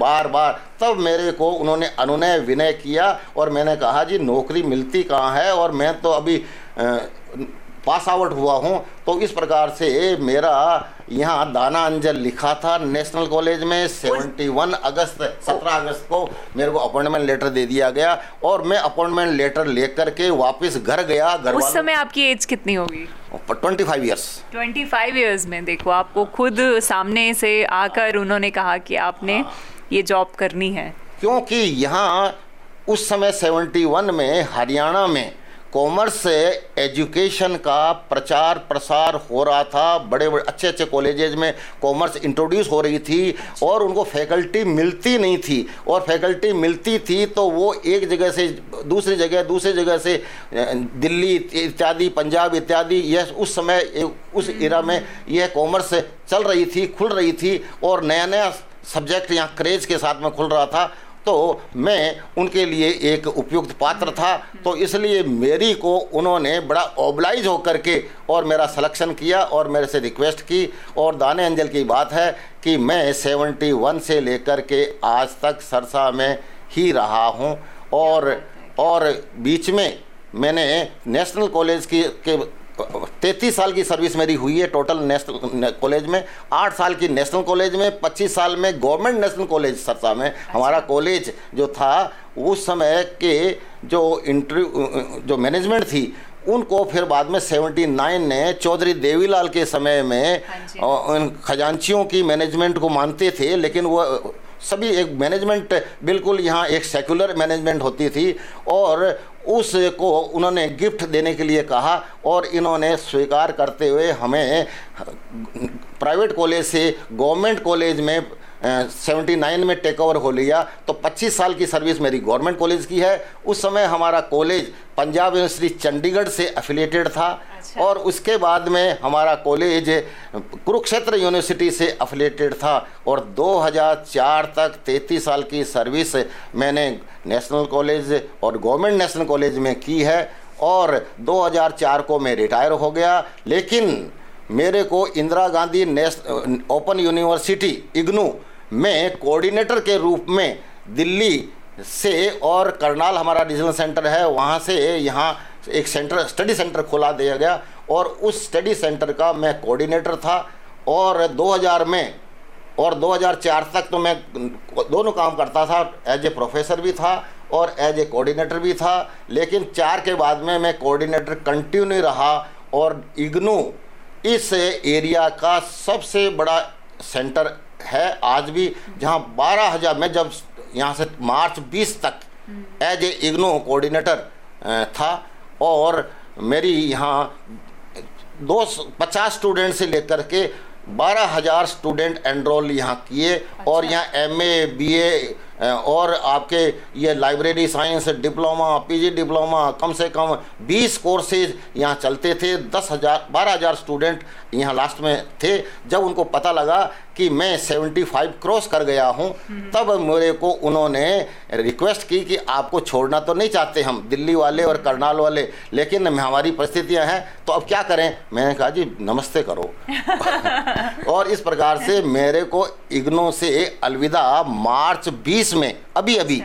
बार बार तब मेरे को उन्होंने अनुनय विनय किया और मैंने कहा जी नौकरी मिलती कहाँ है? और मैं तो अभी आ, पास आउट हुआ हूँ तो इस प्रकार से मेरा यहाँ दाना अंजल लिखा था नेशनल कॉलेज में 71 अगस्त 17 अगस्त को मेरे को अपॉइंटमेंट लेटर दे दिया गया और मैं अपॉइंटमेंट लेटर लेकर के वापस घर गया घर उस समय आपकी एज कितनी होगी? Twenty five years twenty five years में देखो आपको खुद सामने से आकर उन्होंने कहा कि आपने ये जॉब करनी है। क्योंकि यहाँ उस समय 71 में हरियाणा में कॉमर्स से एजुकेशन का प्रचार प्रसार हो रहा था। बड़े बड़े अच्छे अच्छे कॉलेजेज में कॉमर्स इंट्रोड्यूस हो रही थी और उनको फैकल्टी मिलती नहीं थी। और फैकल्टी मिलती थी तो वो एक जगह से दूसरी जगह दूसरी जगह से दिल्ली इत्यादि पंजाब इत्यादि यह उस समय उस इरा में यह कॉमर्स चल रही थी खुल रही थी और नया नया सब्जेक्ट यहाँ क्रेज के साथ में खुल रहा था। तो मैं उनके लिए एक उपयुक्त पात्र था। तो इसलिए मेरी को उन्होंने बड़ा ओबलाइज होकर के और मेरा सिलेक्शन किया और मेरे से रिक्वेस्ट की। और दाने अंजल की बात है कि मैं 71 से लेकर के आज तक सरसा में ही रहा हूँ। और और बीच में मैंने नेशनल कॉलेज की के तैतीस साल की सर्विस मेरी हुई है टोटल नेशनल कॉलेज में। आठ साल की नेशनल कॉलेज में पच्चीस साल में गवर्नमेंट नेशनल कॉलेज सरसा में। हमारा कॉलेज जो था उस समय के जो इंटरव्यू जो मैनेजमेंट थी उनको फिर बाद में 79 ने चौधरी देवीलाल के समय में उन खजांचियों की मैनेजमेंट को मानते थे लेकिन वो सभी एक मैनेजमेंट बिल्कुल यहाँ एक सेकुलर मैनेजमेंट होती थी। और उसको उन्होंने गिफ्ट देने के लिए कहा और इन्होंने स्वीकार करते हुए हमें प्राइवेट कॉलेज से गवर्नमेंट कॉलेज में सेवेंटी नाइन में टेक ओवर हो लिया तो 25 साल की सर्विस मेरी गवर्नमेंट कॉलेज की है उस समय हमारा कॉलेज पंजाब यूनिवर्सिटी चंडीगढ़ से एफिलिएटेड था अच्छा। और उसके बाद में हमारा कॉलेज कुरुक्षेत्र यूनिवर्सिटी से एफिलिएटेड था और 2004 तक 33 साल की सर्विस मैंने नेशनल कॉलेज और गवर्नमेंट नेशनल कॉलेज में की है और 2004 को मैं रिटायर हो गया लेकिन मेरे को Indira Gandhi national open university IGNOU में कोऑर्डिनेटर के रूप में दिल्ली से और करनाल हमारा रीजनल सेंटर है, वहाँ से यहाँ एक सेंटर स्टडी सेंटर खोला दिया गया और उस स्टडी सेंटर का मैं कोऑर्डिनेटर था और 2000 में और 2004 तक तो मैं दोनों काम करता था एज ए प्रोफेसर भी था और एज ए कोऑर्डिनेटर भी था, लेकिन चार के बाद में मैं कोऑर्डिनेटर कंटिन्यू रहा और इग्नू इस एरिया का सबसे बड़ा सेंटर है आज भी जहाँ बारह हज़ार में जब यहाँ से मार्च 20 तक एज ए इग्नो कोऑर्डिनेटर था और मेरी यहाँ दो पचास स्टूडेंट से लेकर के बारह हज़ार स्टूडेंट एनरोल यहाँ किए अच्छा। और यहाँ एम ए बी ए और आपके ये library science diploma PG diploma कम से कम 20 कोर्सेज यहाँ चलते थे दस हज़ार बारह हज़ार स्टूडेंट यहाँ लास्ट में थे। जब उनको पता लगा कि मैं 75 क्रॉस कर गया हूँ तब मेरे को उन्होंने रिक्वेस्ट की कि आपको छोड़ना तो नहीं चाहते हम दिल्ली वाले और करनाल वाले लेकिन हमारी परिस्थितियाँ हैं तो अब क्या करें? मैंने कहा जी नमस्ते करो। और इस प्रकार से मेरे को इग्नो से अलविदा मार्च 20 में अभी अभी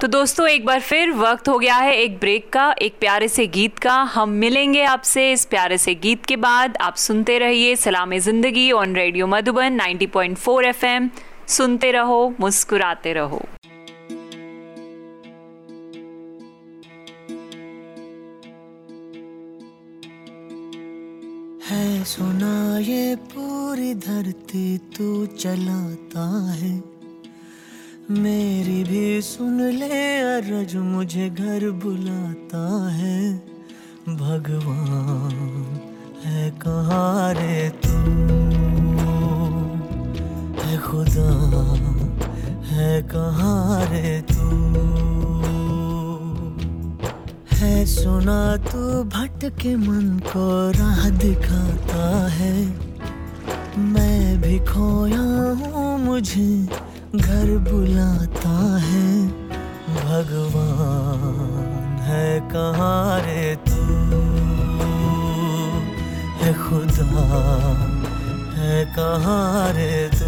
तो दोस्तों, एक बार फिर वक्त हो गया है एक ब्रेक का, एक प्यारे से गीत का। हम मिलेंगे आपसे इस प्यारे से गीत के बाद। आप सुनते रहिए Salaam Zindagi on radio Madhuban 90.4 FM सुनते रहो, मुस्कुराते रहो। है सुना ये पूरी धरती तू चलाता है। मेरी भी सुन ले अरज, मुझे घर बुलाता है। भगवान है कहाँ रे तू? है खुदा है कहाँ रे तू? है सुना तू भटके मन को राह दिखाता है। मैं भी खोया हूँ मुझे घर बुलाता है। भगवान है कहाँ रे तू? है खुदा है कहाँ रे तू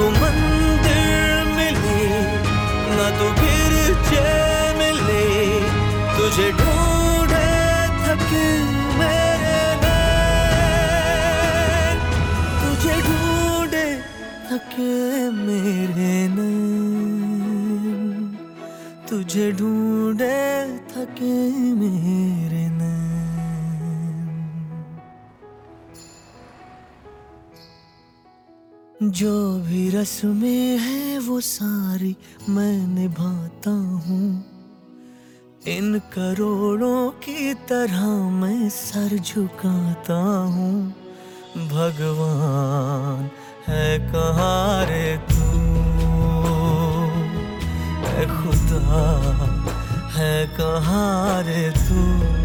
तो मंदिर मिले, न तो गिरजे मिले। तुझे ढूंढे थके मेरे नैन। तुझे ढूंढे थके मेरे नैन। तुझे ढूंढे थके मेरे जो भी रस्में हैं वो सारी मैं निभाता हूँ। इन करोड़ों की तरह मैं सर झुकाता हूँ। भगवान है कहाँ रे तू? है खुदा है कहाँ रे तू?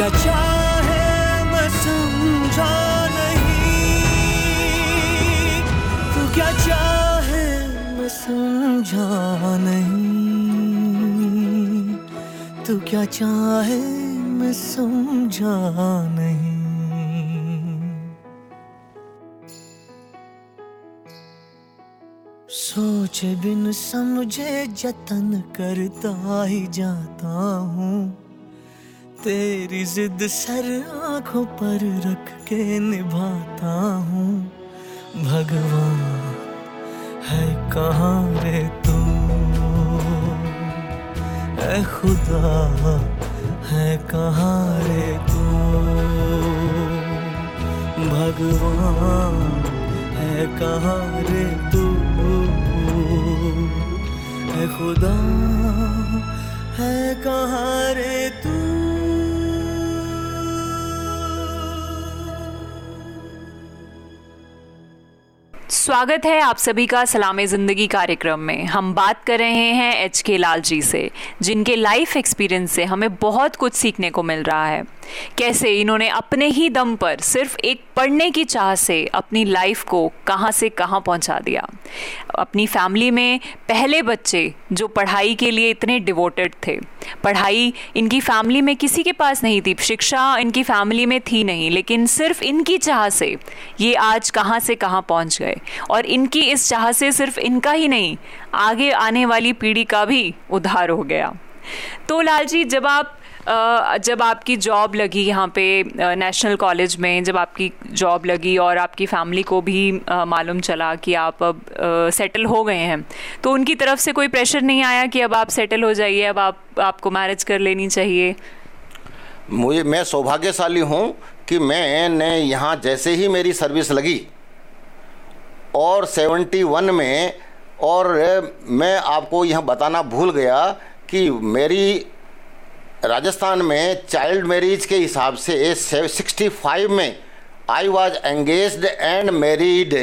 क्या चाहे मैं समझा नहीं। तू क्या चाहे मैं समझा नहीं। तू क्या चाहे मैं समझा नहीं। सोचे बिन समझे, जतन करता ही जाता हूँ। तेरी जिद सर आँखों पर रख के निभाता हूँ। भगवान, है कहाँ रे तू? है खुदा, है कहाँ रे तू? भगवान, है कहाँ रे तू? है खुदा, है कहाँ रे तू? स्वागत है आप सभी का सलाम ज़िंदगी कार्यक्रम में। हम बात कर रहे हैं एच के लाल जी से, जिनके लाइफ एक्सपीरियंस से हमें बहुत कुछ सीखने को मिल रहा है। कैसे इन्होंने अपने ही दम पर सिर्फ़ एक पढ़ने की चाह से अपनी लाइफ को कहाँ से कहाँ पहुँचा दिया। अपनी फैमिली में पहले बच्चे जो पढ़ाई के लिए इतने डिवोटेड थे, पढ़ाई इनकी फैमिली में किसी के पास नहीं थी, शिक्षा इनकी फैमिली में थी नहीं, लेकिन सिर्फ़ इनकी चाह से ये आज कहाँ से कहाँ पहुँच गए। और इनकी इस चाह से सिर्फ़ इनका ही नहीं, आगे आने वाली पीढ़ी का भी उद्धार हो गया। तो लाल जी जब आप जब आपकी जॉब लगी यहाँ पे नेशनल कॉलेज में, जब आपकी जॉब लगी और आपकी फैमिली को भी मालूम चला कि आप अब सेटल हो गए हैं तो उनकी तरफ़ से कोई प्रेशर नहीं आया कि अब आप सेटल हो जाइए, अब आप, आपको मैरिज कर लेनी चाहिए? मुझे, मैं सौभाग्यशाली हूँ कि मैंने यहाँ जैसे ही मेरी सर्विस लगी और 71 में और मैं आपको यहाँ बताना भूल गया कि मेरी राजस्थान में चाइल्ड मैरिज के हिसाब से सिक्सटी फाइव में I was engage and married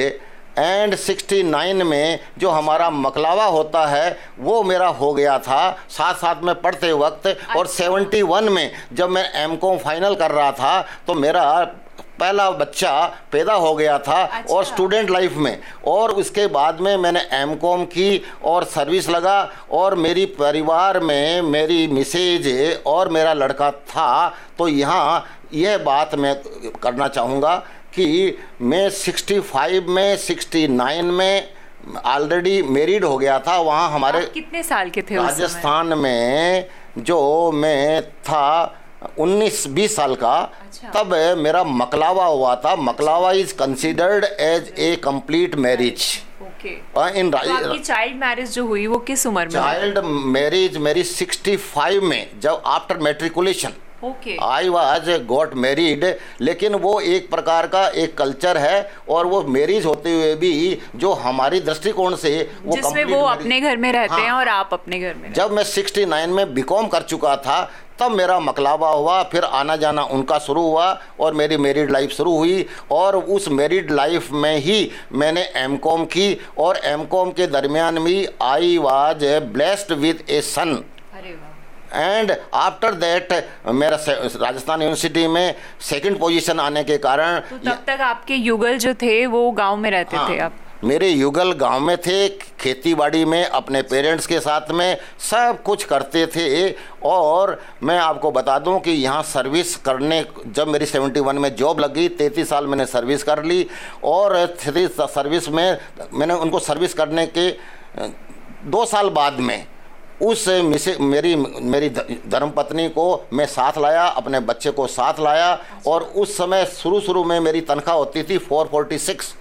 and 69 में जो हमारा मकलावा होता है वो मेरा हो गया था। साथ साथ में पढ़ते वक्त और 71 में जब मैं एम कॉम फाइनल कर रहा था तो मेरा पहला बच्चा पैदा हो गया था अच्छा। और स्टूडेंट लाइफ में। और उसके बाद में मैंने एम कॉम की और सर्विस लगा और मेरी परिवार में मेरी मिसेज और मेरा लड़का था। तो यहाँ यह बात मैं करना चाहूँगा कि मैं 65 में 69 में ऑलरेडी मैरिड हो गया था। वहाँ हमारे कितने साल के थे राजस्थान में जो मैं था 19 20 साल का अच्छा। तब मेरा मकलावा हुआ था। मकलावा is considered as a complete marriage in तो चाइल्ड मैरिज जो हुई वो किस उम्र में चाइल्ड मैरिज मेरी 65 में जब after matriculation I was got married लेकिन वो एक प्रकार का एक कल्चर है और वो मैरिज होते हुए भी जो हमारी दृष्टिकोण से वो जिसमें वो अपने घर में रहते हाँ, हैं। हाँ। और आप अपने घर में जब मैं 69 में बीकॉम कर चुका था तब मेरा मकलावा हुआ फिर आना जाना उनका शुरू हुआ और मेरी मेरिड लाइफ शुरू हुई और उस मेरिड लाइफ में ही मैंने एम कॉम की और एम कॉम के दरमियान में I was blessed with a son अरे एंड आफ्टर दैट मेरा राजस्थान यूनिवर्सिटी में सेकंड पोजीशन आने के कारण तो तब तक आपके युगल जो थे वो गाँव में रहते हाँ, थे आप? मेरे युगल गाँव में थे खेती बाड़ी में, अपने पेरेंट्स के साथ में, सब कुछ करते थे। और मैं आपको बता दूँ कि यहाँ सर्विस करने, जब मेरी 71 में जॉब लगी, तैंतीस साल मैंने सर्विस कर ली। और सर्विस में मैंने उनको सर्विस करने के, दो साल बाद में, उस मिसे, मेरी मेरी धर्मपत्नी को मैं साथ लाया, अपने बच्चे को साथ लाया। और उस समय शुरू शुरू में मेरी तनख्वाह होती थी 446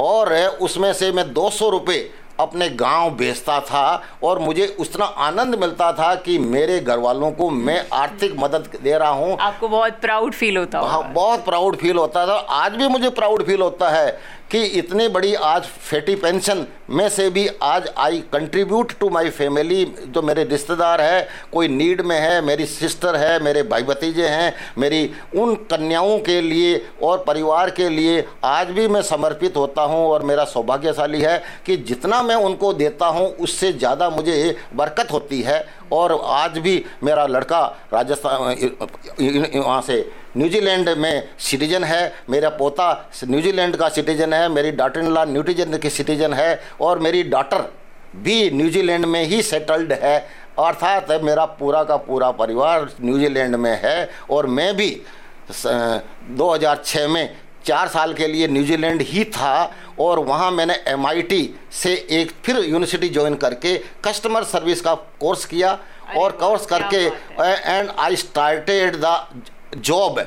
और उसमें से मैं दो सौ रुपये अपने गाँव भेजता था और मुझे उतना आनंद मिलता था कि मेरे घर वालों को मैं आर्थिक मदद दे रहा हूँ। आपको बहुत प्राउड फील होता हाँ बहुत प्राउड फील होता था। आज भी मुझे प्राउड फील होता है कि इतनी बड़ी आज फेटी पेंशन में से भी आज I contribute to my family, जो मेरे रिश्तेदार है, कोई नीड में है, मेरी सिस्टर है, मेरे भाई भतीजे हैं, मेरी उन कन्याओं के लिए और परिवार के लिए आज भी मैं समर्पित होता हूँ और मेरा सौभाग्यशाली है कि जितना मैं उनको देता हूँ, उससे ज़्यादा मुझे बरकत होती है। और आज भी मेरा लड़का राजस्थान वहाँ से न्यूजीलैंड में सिटीजन है मेरा पोता न्यूजीलैंड का सिटीजन है मेरी डॉटर इन लॉ न्यूटीजन की सिटीजन है और मेरी डॉटर भी न्यूजीलैंड में ही सेटल्ड है। अर्थात मेरा पूरा का पूरा परिवार न्यूजीलैंड में है और मैं भी 2006 में चार साल के लिए न्यूजीलैंड ही था और वहाँ मैंने एमआईटी से एक फिर यूनिवर्सिटी ज्वाइन करके कस्टमर सर्विस का कोर्स किया और कोर्स करके and I started the job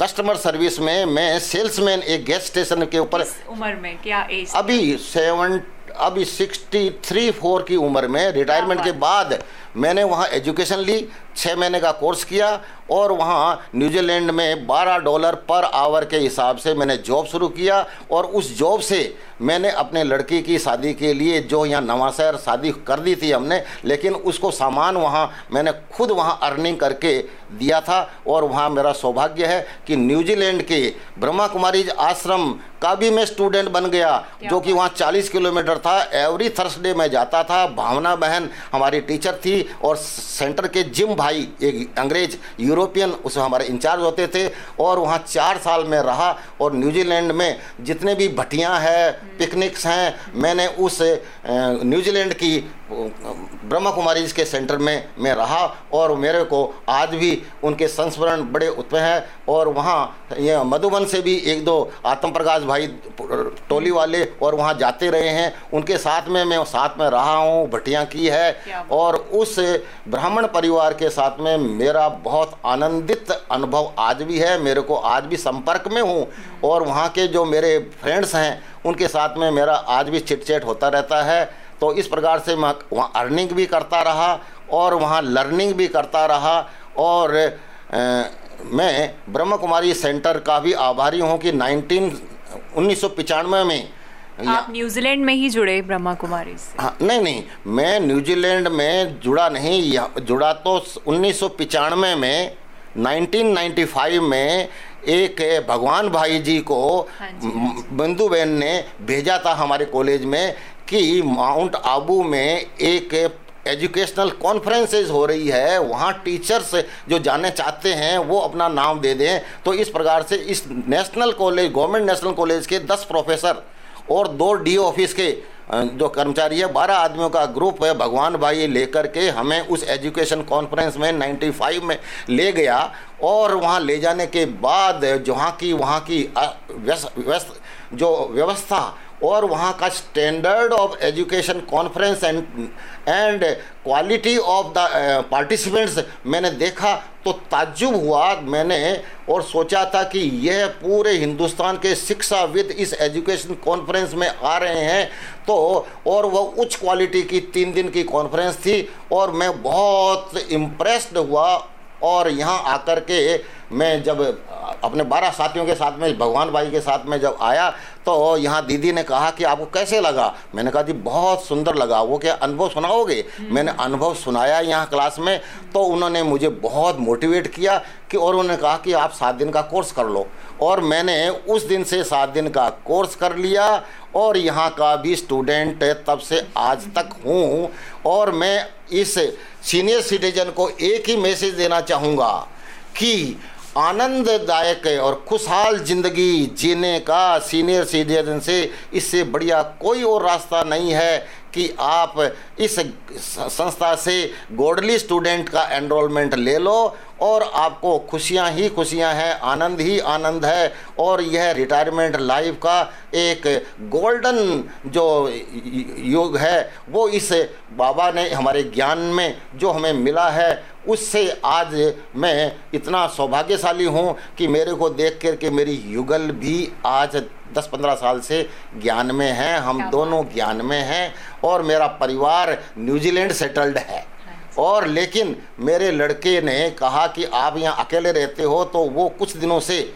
customer service में मैं सेल्समैन एक गैस स्टेशन के ऊपर उम्र में? क्या एज अभी सेवन अभी सिक्सटी थ्री फोर की उम्र में रिटायरमेंट के बाद मैंने वहाँ एजुकेशन ली छः महीने का कोर्स किया और वहाँ न्यूजीलैंड में 12 डॉलर पर आवर के हिसाब से मैंने जॉब शुरू किया और उस जॉब से मैंने अपने लड़की की शादी के लिए जो यहाँ नवाशहर शादी कर दी थी हमने लेकिन उसको सामान वहाँ मैंने खुद वहाँ अर्निंग करके दिया था और वहाँ मेरा सौभाग्य है कि न्यूजीलैंड के ब्रह्मा कुमारी आश्रम का भी मैं स्टूडेंट बन गया जो कि वहाँ 40 किलोमीटर था। एवरी थर्सडे मैं जाता था। भावना बहन हमारी टीचर थी। और सेंटर के जिम भाई, एक अंग्रेज़, यूरोपियन उस हमारे इंचार्ज होते थे और वहाँ चार साल में रहा और न्यूजीलैंड में जितने भी भटियाँ हैं, पिकनिक्स हैं, मैंने उस न्यूजीलैंड की ब्रह्मा कुमारी के सेंटर में मैं रहा और मेरे को आज भी उनके संस्मरण बड़े उत्पन्न हैं और वहाँ ये मधुबन से भी एक दो आत्म प्रकाश भाई टोली वाले और वहाँ जाते रहे हैं। उनके साथ में मैं साथ में रहा हूँ भटियाँ की है और उस ब्राह्मण परिवार के साथ में मेरा बहुत आनंदित अनुभव आज भी है। मेरे को आज भी संपर्क में हूँ और वहाँ के जो मेरे फ्रेंड्स हैं उनके साथ में मेरा आज भी चिट चैट होता रहता है। तो इस प्रकार से मैं वहाँ अर्निंग भी करता रहा और वहाँ लर्निंग भी करता रहा और मैं ब्रह्म कुमारी सेंटर का भी आभारी हूँ कि नाइनटीन उन्नीस में आप न्यूजीलैंड में ही जुड़े ब्रह्मा कुमारी से? हाँ नहीं नहीं मैं न्यूजीलैंड में जुड़ा नहीं जुड़ा तो उन्नीस में 1995 में एक भगवान भाई जी को हाँ बिंदु बहन ने भेजा था हमारे कॉलेज में कि माउंट आबू में एक एजुकेशनल कॉन्फ्रेंसेज हो रही है। वहाँ टीचर्स जो जाने चाहते हैं, वो अपना नाम दे दें। तो इस प्रकार से इस national college, government national college के 10 प्रोफेसर और दो डी ऑफ़िस के जो कर्मचारी है, बारह आदमियों का ग्रुप है, भगवान भाई लेकर के हमें उस एजुकेशन कॉन्फ्रेंस में 95 में ले गया। और वहाँ ले जाने के बाद, जहाँ की, वहाँ की व्यस्त, जो व्यवस्था और वहाँ का standard of education conference and and quality of the participants मैंने देखा तो ताज्जुब हुआ मैंने और सोचा था कि यह पूरे हिंदुस्तान के शिक्षाविद इस एजुकेशन कॉन्फ्रेंस में आ रहे हैं। तो और वह उच्च क्वालिटी की तीन दिन की कॉन्फ्रेंस थी और मैं बहुत इम्प्रेस्ड हुआ और यहाँ आकर के मैं जब अपने बारह साथियों के साथ में भगवान भाई के साथ में जब आया तो यहाँ दीदी ने कहा कि आपको कैसे लगा? मैंने कहा जी बहुत सुंदर लगा। वो क्या अनुभव सुनाओगे? मैंने अनुभव सुनाया यहाँ क्लास में तो उन्होंने मुझे बहुत मोटिवेट किया कि और उन्होंने कहा कि आप सात दिन का कोर्स कर लो। और मैंने उस दिन से सात दिन का कोर्स कर लिया और यहाँ का भी स्टूडेंट तब से आज तक हूँ। और मैं इस सीनियर सिटीजन को एक ही मैसेज देना चाहूँगा कि आनंददायक और खुशहाल ज़िंदगी जीने का सीनियर सिटीजन से इससे बढ़िया कोई और रास्ता नहीं है। कि आप इस संस्था से गोडली स्टूडेंट का एनरोलमेंट ले लो और आपको खुशियाँ ही खुशियाँ हैं, आनंद ही आनंद है और यह रिटायरमेंट लाइफ का एक गोल्डन जो युग है, वो इस बाबा ने हमारे ज्ञान में जो हमें मिला है, उससे आज मैं इतना सौभाग्यशाली हूँ कि मेरे को देख कर के मेरी युगल भी आज दस पंद्रह साल से ज्ञान में हैं हम दोनों ज्ञान में हैं और मेरा परिवार न्यूजीलैंड सेटल्ड है। और लेकिन मेरे लड़के ने कहा कि आप यहाँ अकेले रहते हो तो वो कुछ दिनों से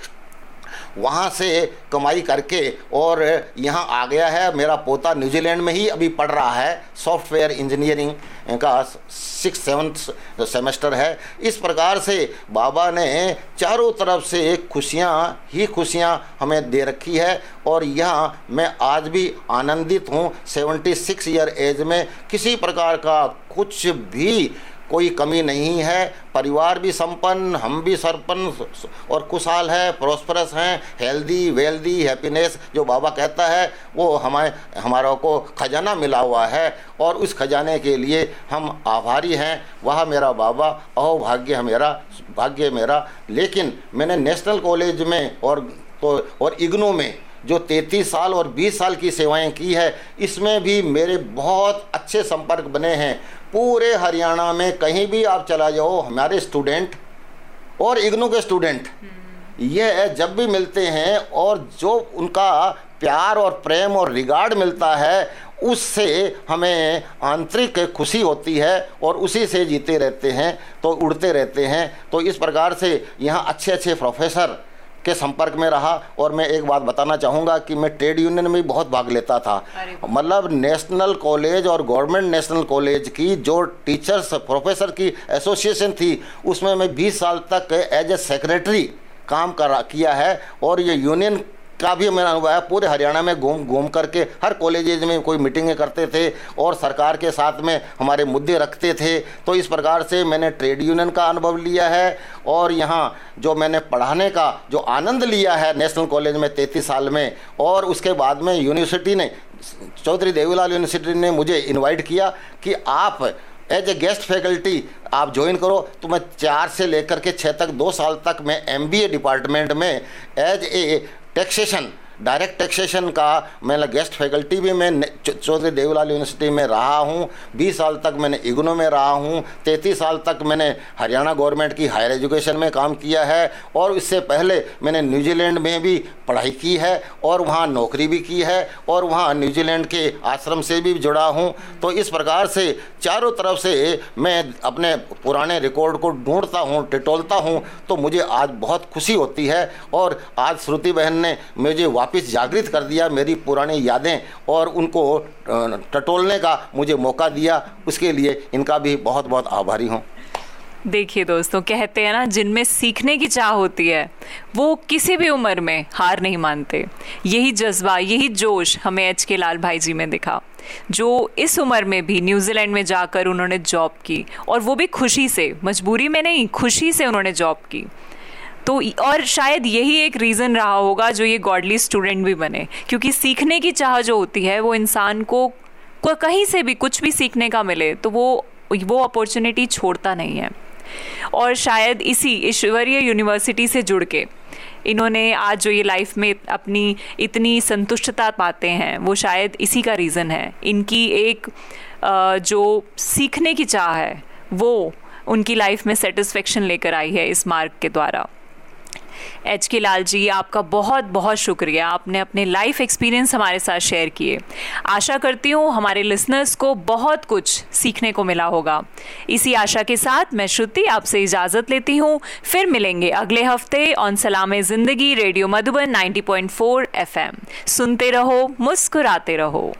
वहाँ से कमाई करके और यहाँ आ गया है। मेरा पोता न्यूजीलैंड में ही अभी पढ़ रहा है सॉफ्टवेयर इंजीनियरिंग। का सिक्स सेवन्थ सेमेस्टर है। इस प्रकार से बाबा ने चारों तरफ़ से खुशियाँ, ही खुशियाँ हमें दे रखी है और यह मैं आज भी आनंदित हूँ। सेवेंटी सिक्स ईयर एज में किसी प्रकार का कुछ भी कोई कमी नहीं है। परिवार भी संपन्न, हम भी सरपन्न और खुशहाल है प्रोस्परस हैं हेल्दी वेल्दी हैप्पीनेस जो बाबा कहता है, वो हमारे, हमारा को खजाना मिला हुआ है। और उस खजाने के लिए हम आभारी हैं। वह मेरा बाबा अहो भाग्य मेरा भाग्य मेरा। लेकिन मैंने नेशनल कॉलेज में और तो और इग्नो में जो 33 साल और 20 साल की सेवाएँ की है, इसमें भी मेरे बहुत अच्छे संपर्क बने हैं। पूरे हरियाणा में कहीं भी आप चला जाओ, हमारे स्टूडेंट और इग्नू के स्टूडेंट ये जब भी मिलते हैं और जो उनका प्यार और प्रेम और रिगार्ड मिलता है, उससे हमें आंतरिक खुशी होती है और उसी से जीते रहते हैं तो उड़ते रहते हैं। तो इस प्रकार से यहाँ अच्छे अच्छे प्रोफेसर के संपर्क में रहा और मैं एक बात बताना चाहूँगा कि मैं ट्रेड यूनियन में बहुत भाग लेता था। मतलब नेशनल कॉलेज और गवर्नमेंट नेशनल कॉलेज की जो टीचर्स प्रोफेसर की एसोसिएशन थी उसमें मैं 20 साल तक एज ए सेक्रेटरी काम करा किया है और ये यूनियन का भी मेरा अनुभव है पूरे हरियाणा में घूम घूम करके हर कॉलेजेज में कोई मीटिंगें करते थे और सरकार के साथ में हमारे मुद्दे रखते थे। तो इस प्रकार से मैंने ट्रेड यूनियन का अनुभव लिया है और यहाँ जो मैंने पढ़ाने का जो आनंद लिया है नेशनल कॉलेज में तैंतीस साल में और उसके बाद में यूनिवर्सिटी ने, चौधरी देवीलाल यूनिवर्सिटी ने मुझे इन्वाइट किया कि आप एज ए गेस्ट फैकल्टी आप ज्वाइन करो। तो मैं चार से लेकर के छः तक, दो साल तक मैं एमबीए डिपार्टमेंट में as a taxation direct taxation का मैं गेस्ट फैकल्टी भी मैं चौधरी देवलाल यूनिवर्सिटी में रहा हूँ 20 साल तक मैंने इग्नो में रहा हूँ 33 साल तक मैंने हरियाणा गवर्नमेंट की हायर एजुकेशन में काम किया है और इससे पहले मैंने न्यूजीलैंड में भी पढ़ाई की है और वहाँ नौकरी भी की है और वहाँ न्यूजीलैंड के आश्रम से भी जुड़ा हूँ। तो इस प्रकार से चारों तरफ़ से मैं अपने पुराने रिकॉर्ड को ढूंढता हूँ, टिटोलता हूँ तो मुझे आज बहुत खुशी होती है और आज श्रुति बहन ने मुझे वापस जागृत कर दिया मेरी पुरानी यादें और उनको टटोलने का मुझे मौका दिया। उसके लिए इनका भी बहुत बहुत आभारी हूँ। देखिए दोस्तों, कहते हैं ना, जिनमें सीखने की चाह होती है, वो किसी भी उम्र में हार नहीं मानते। यही जज्बा, यही जोश हमें एच के लाल भाई जी में दिखा, जो इस उम्र में भी न्यूजीलैंड में जाकर उन्होंने जॉब की, और वो भी खुशी से, मजबूरी में नहीं, खुशी से उन्होंने जॉब की। तो और शायद यही एक रीज़न रहा होगा जो ये गॉडली स्टूडेंट भी बने। क्योंकि सीखने की चाह जो होती है वो इंसान को, कहीं से भी कुछ भी सीखने का मिले तो वो वो अपॉर्चुनिटी छोड़ता नहीं है। और शायद इसी ईश्वरीय यूनिवर्सिटी से जुड़ के इन्होंने आज जो ये लाइफ में अपनी इतनी संतुष्टता पाते हैं वो शायद इसी का रीज़न है। इनकी एक जो सीखने की चाह है वो उनकी लाइफ में सेटिस्फेक्शन लेकर आई है इस मार्ग के द्वारा। एच के लाल जी आपका बहुत बहुत शुक्रिया। आपने अपने लाइफ एक्सपीरियंस हमारे साथ शेयर किए। आशा करती हूँ हमारे लिसनर्स को बहुत कुछ सीखने को मिला होगा। इसी आशा के साथ मैं श्रुति आपसे इजाज़त लेती हूँ। फिर मिलेंगे अगले हफ़्ते ऑन सलाम ज़िंदगी रेडियो मधुबन 90.4 एफएम सुनते रहो, मुस्कुराते रहो।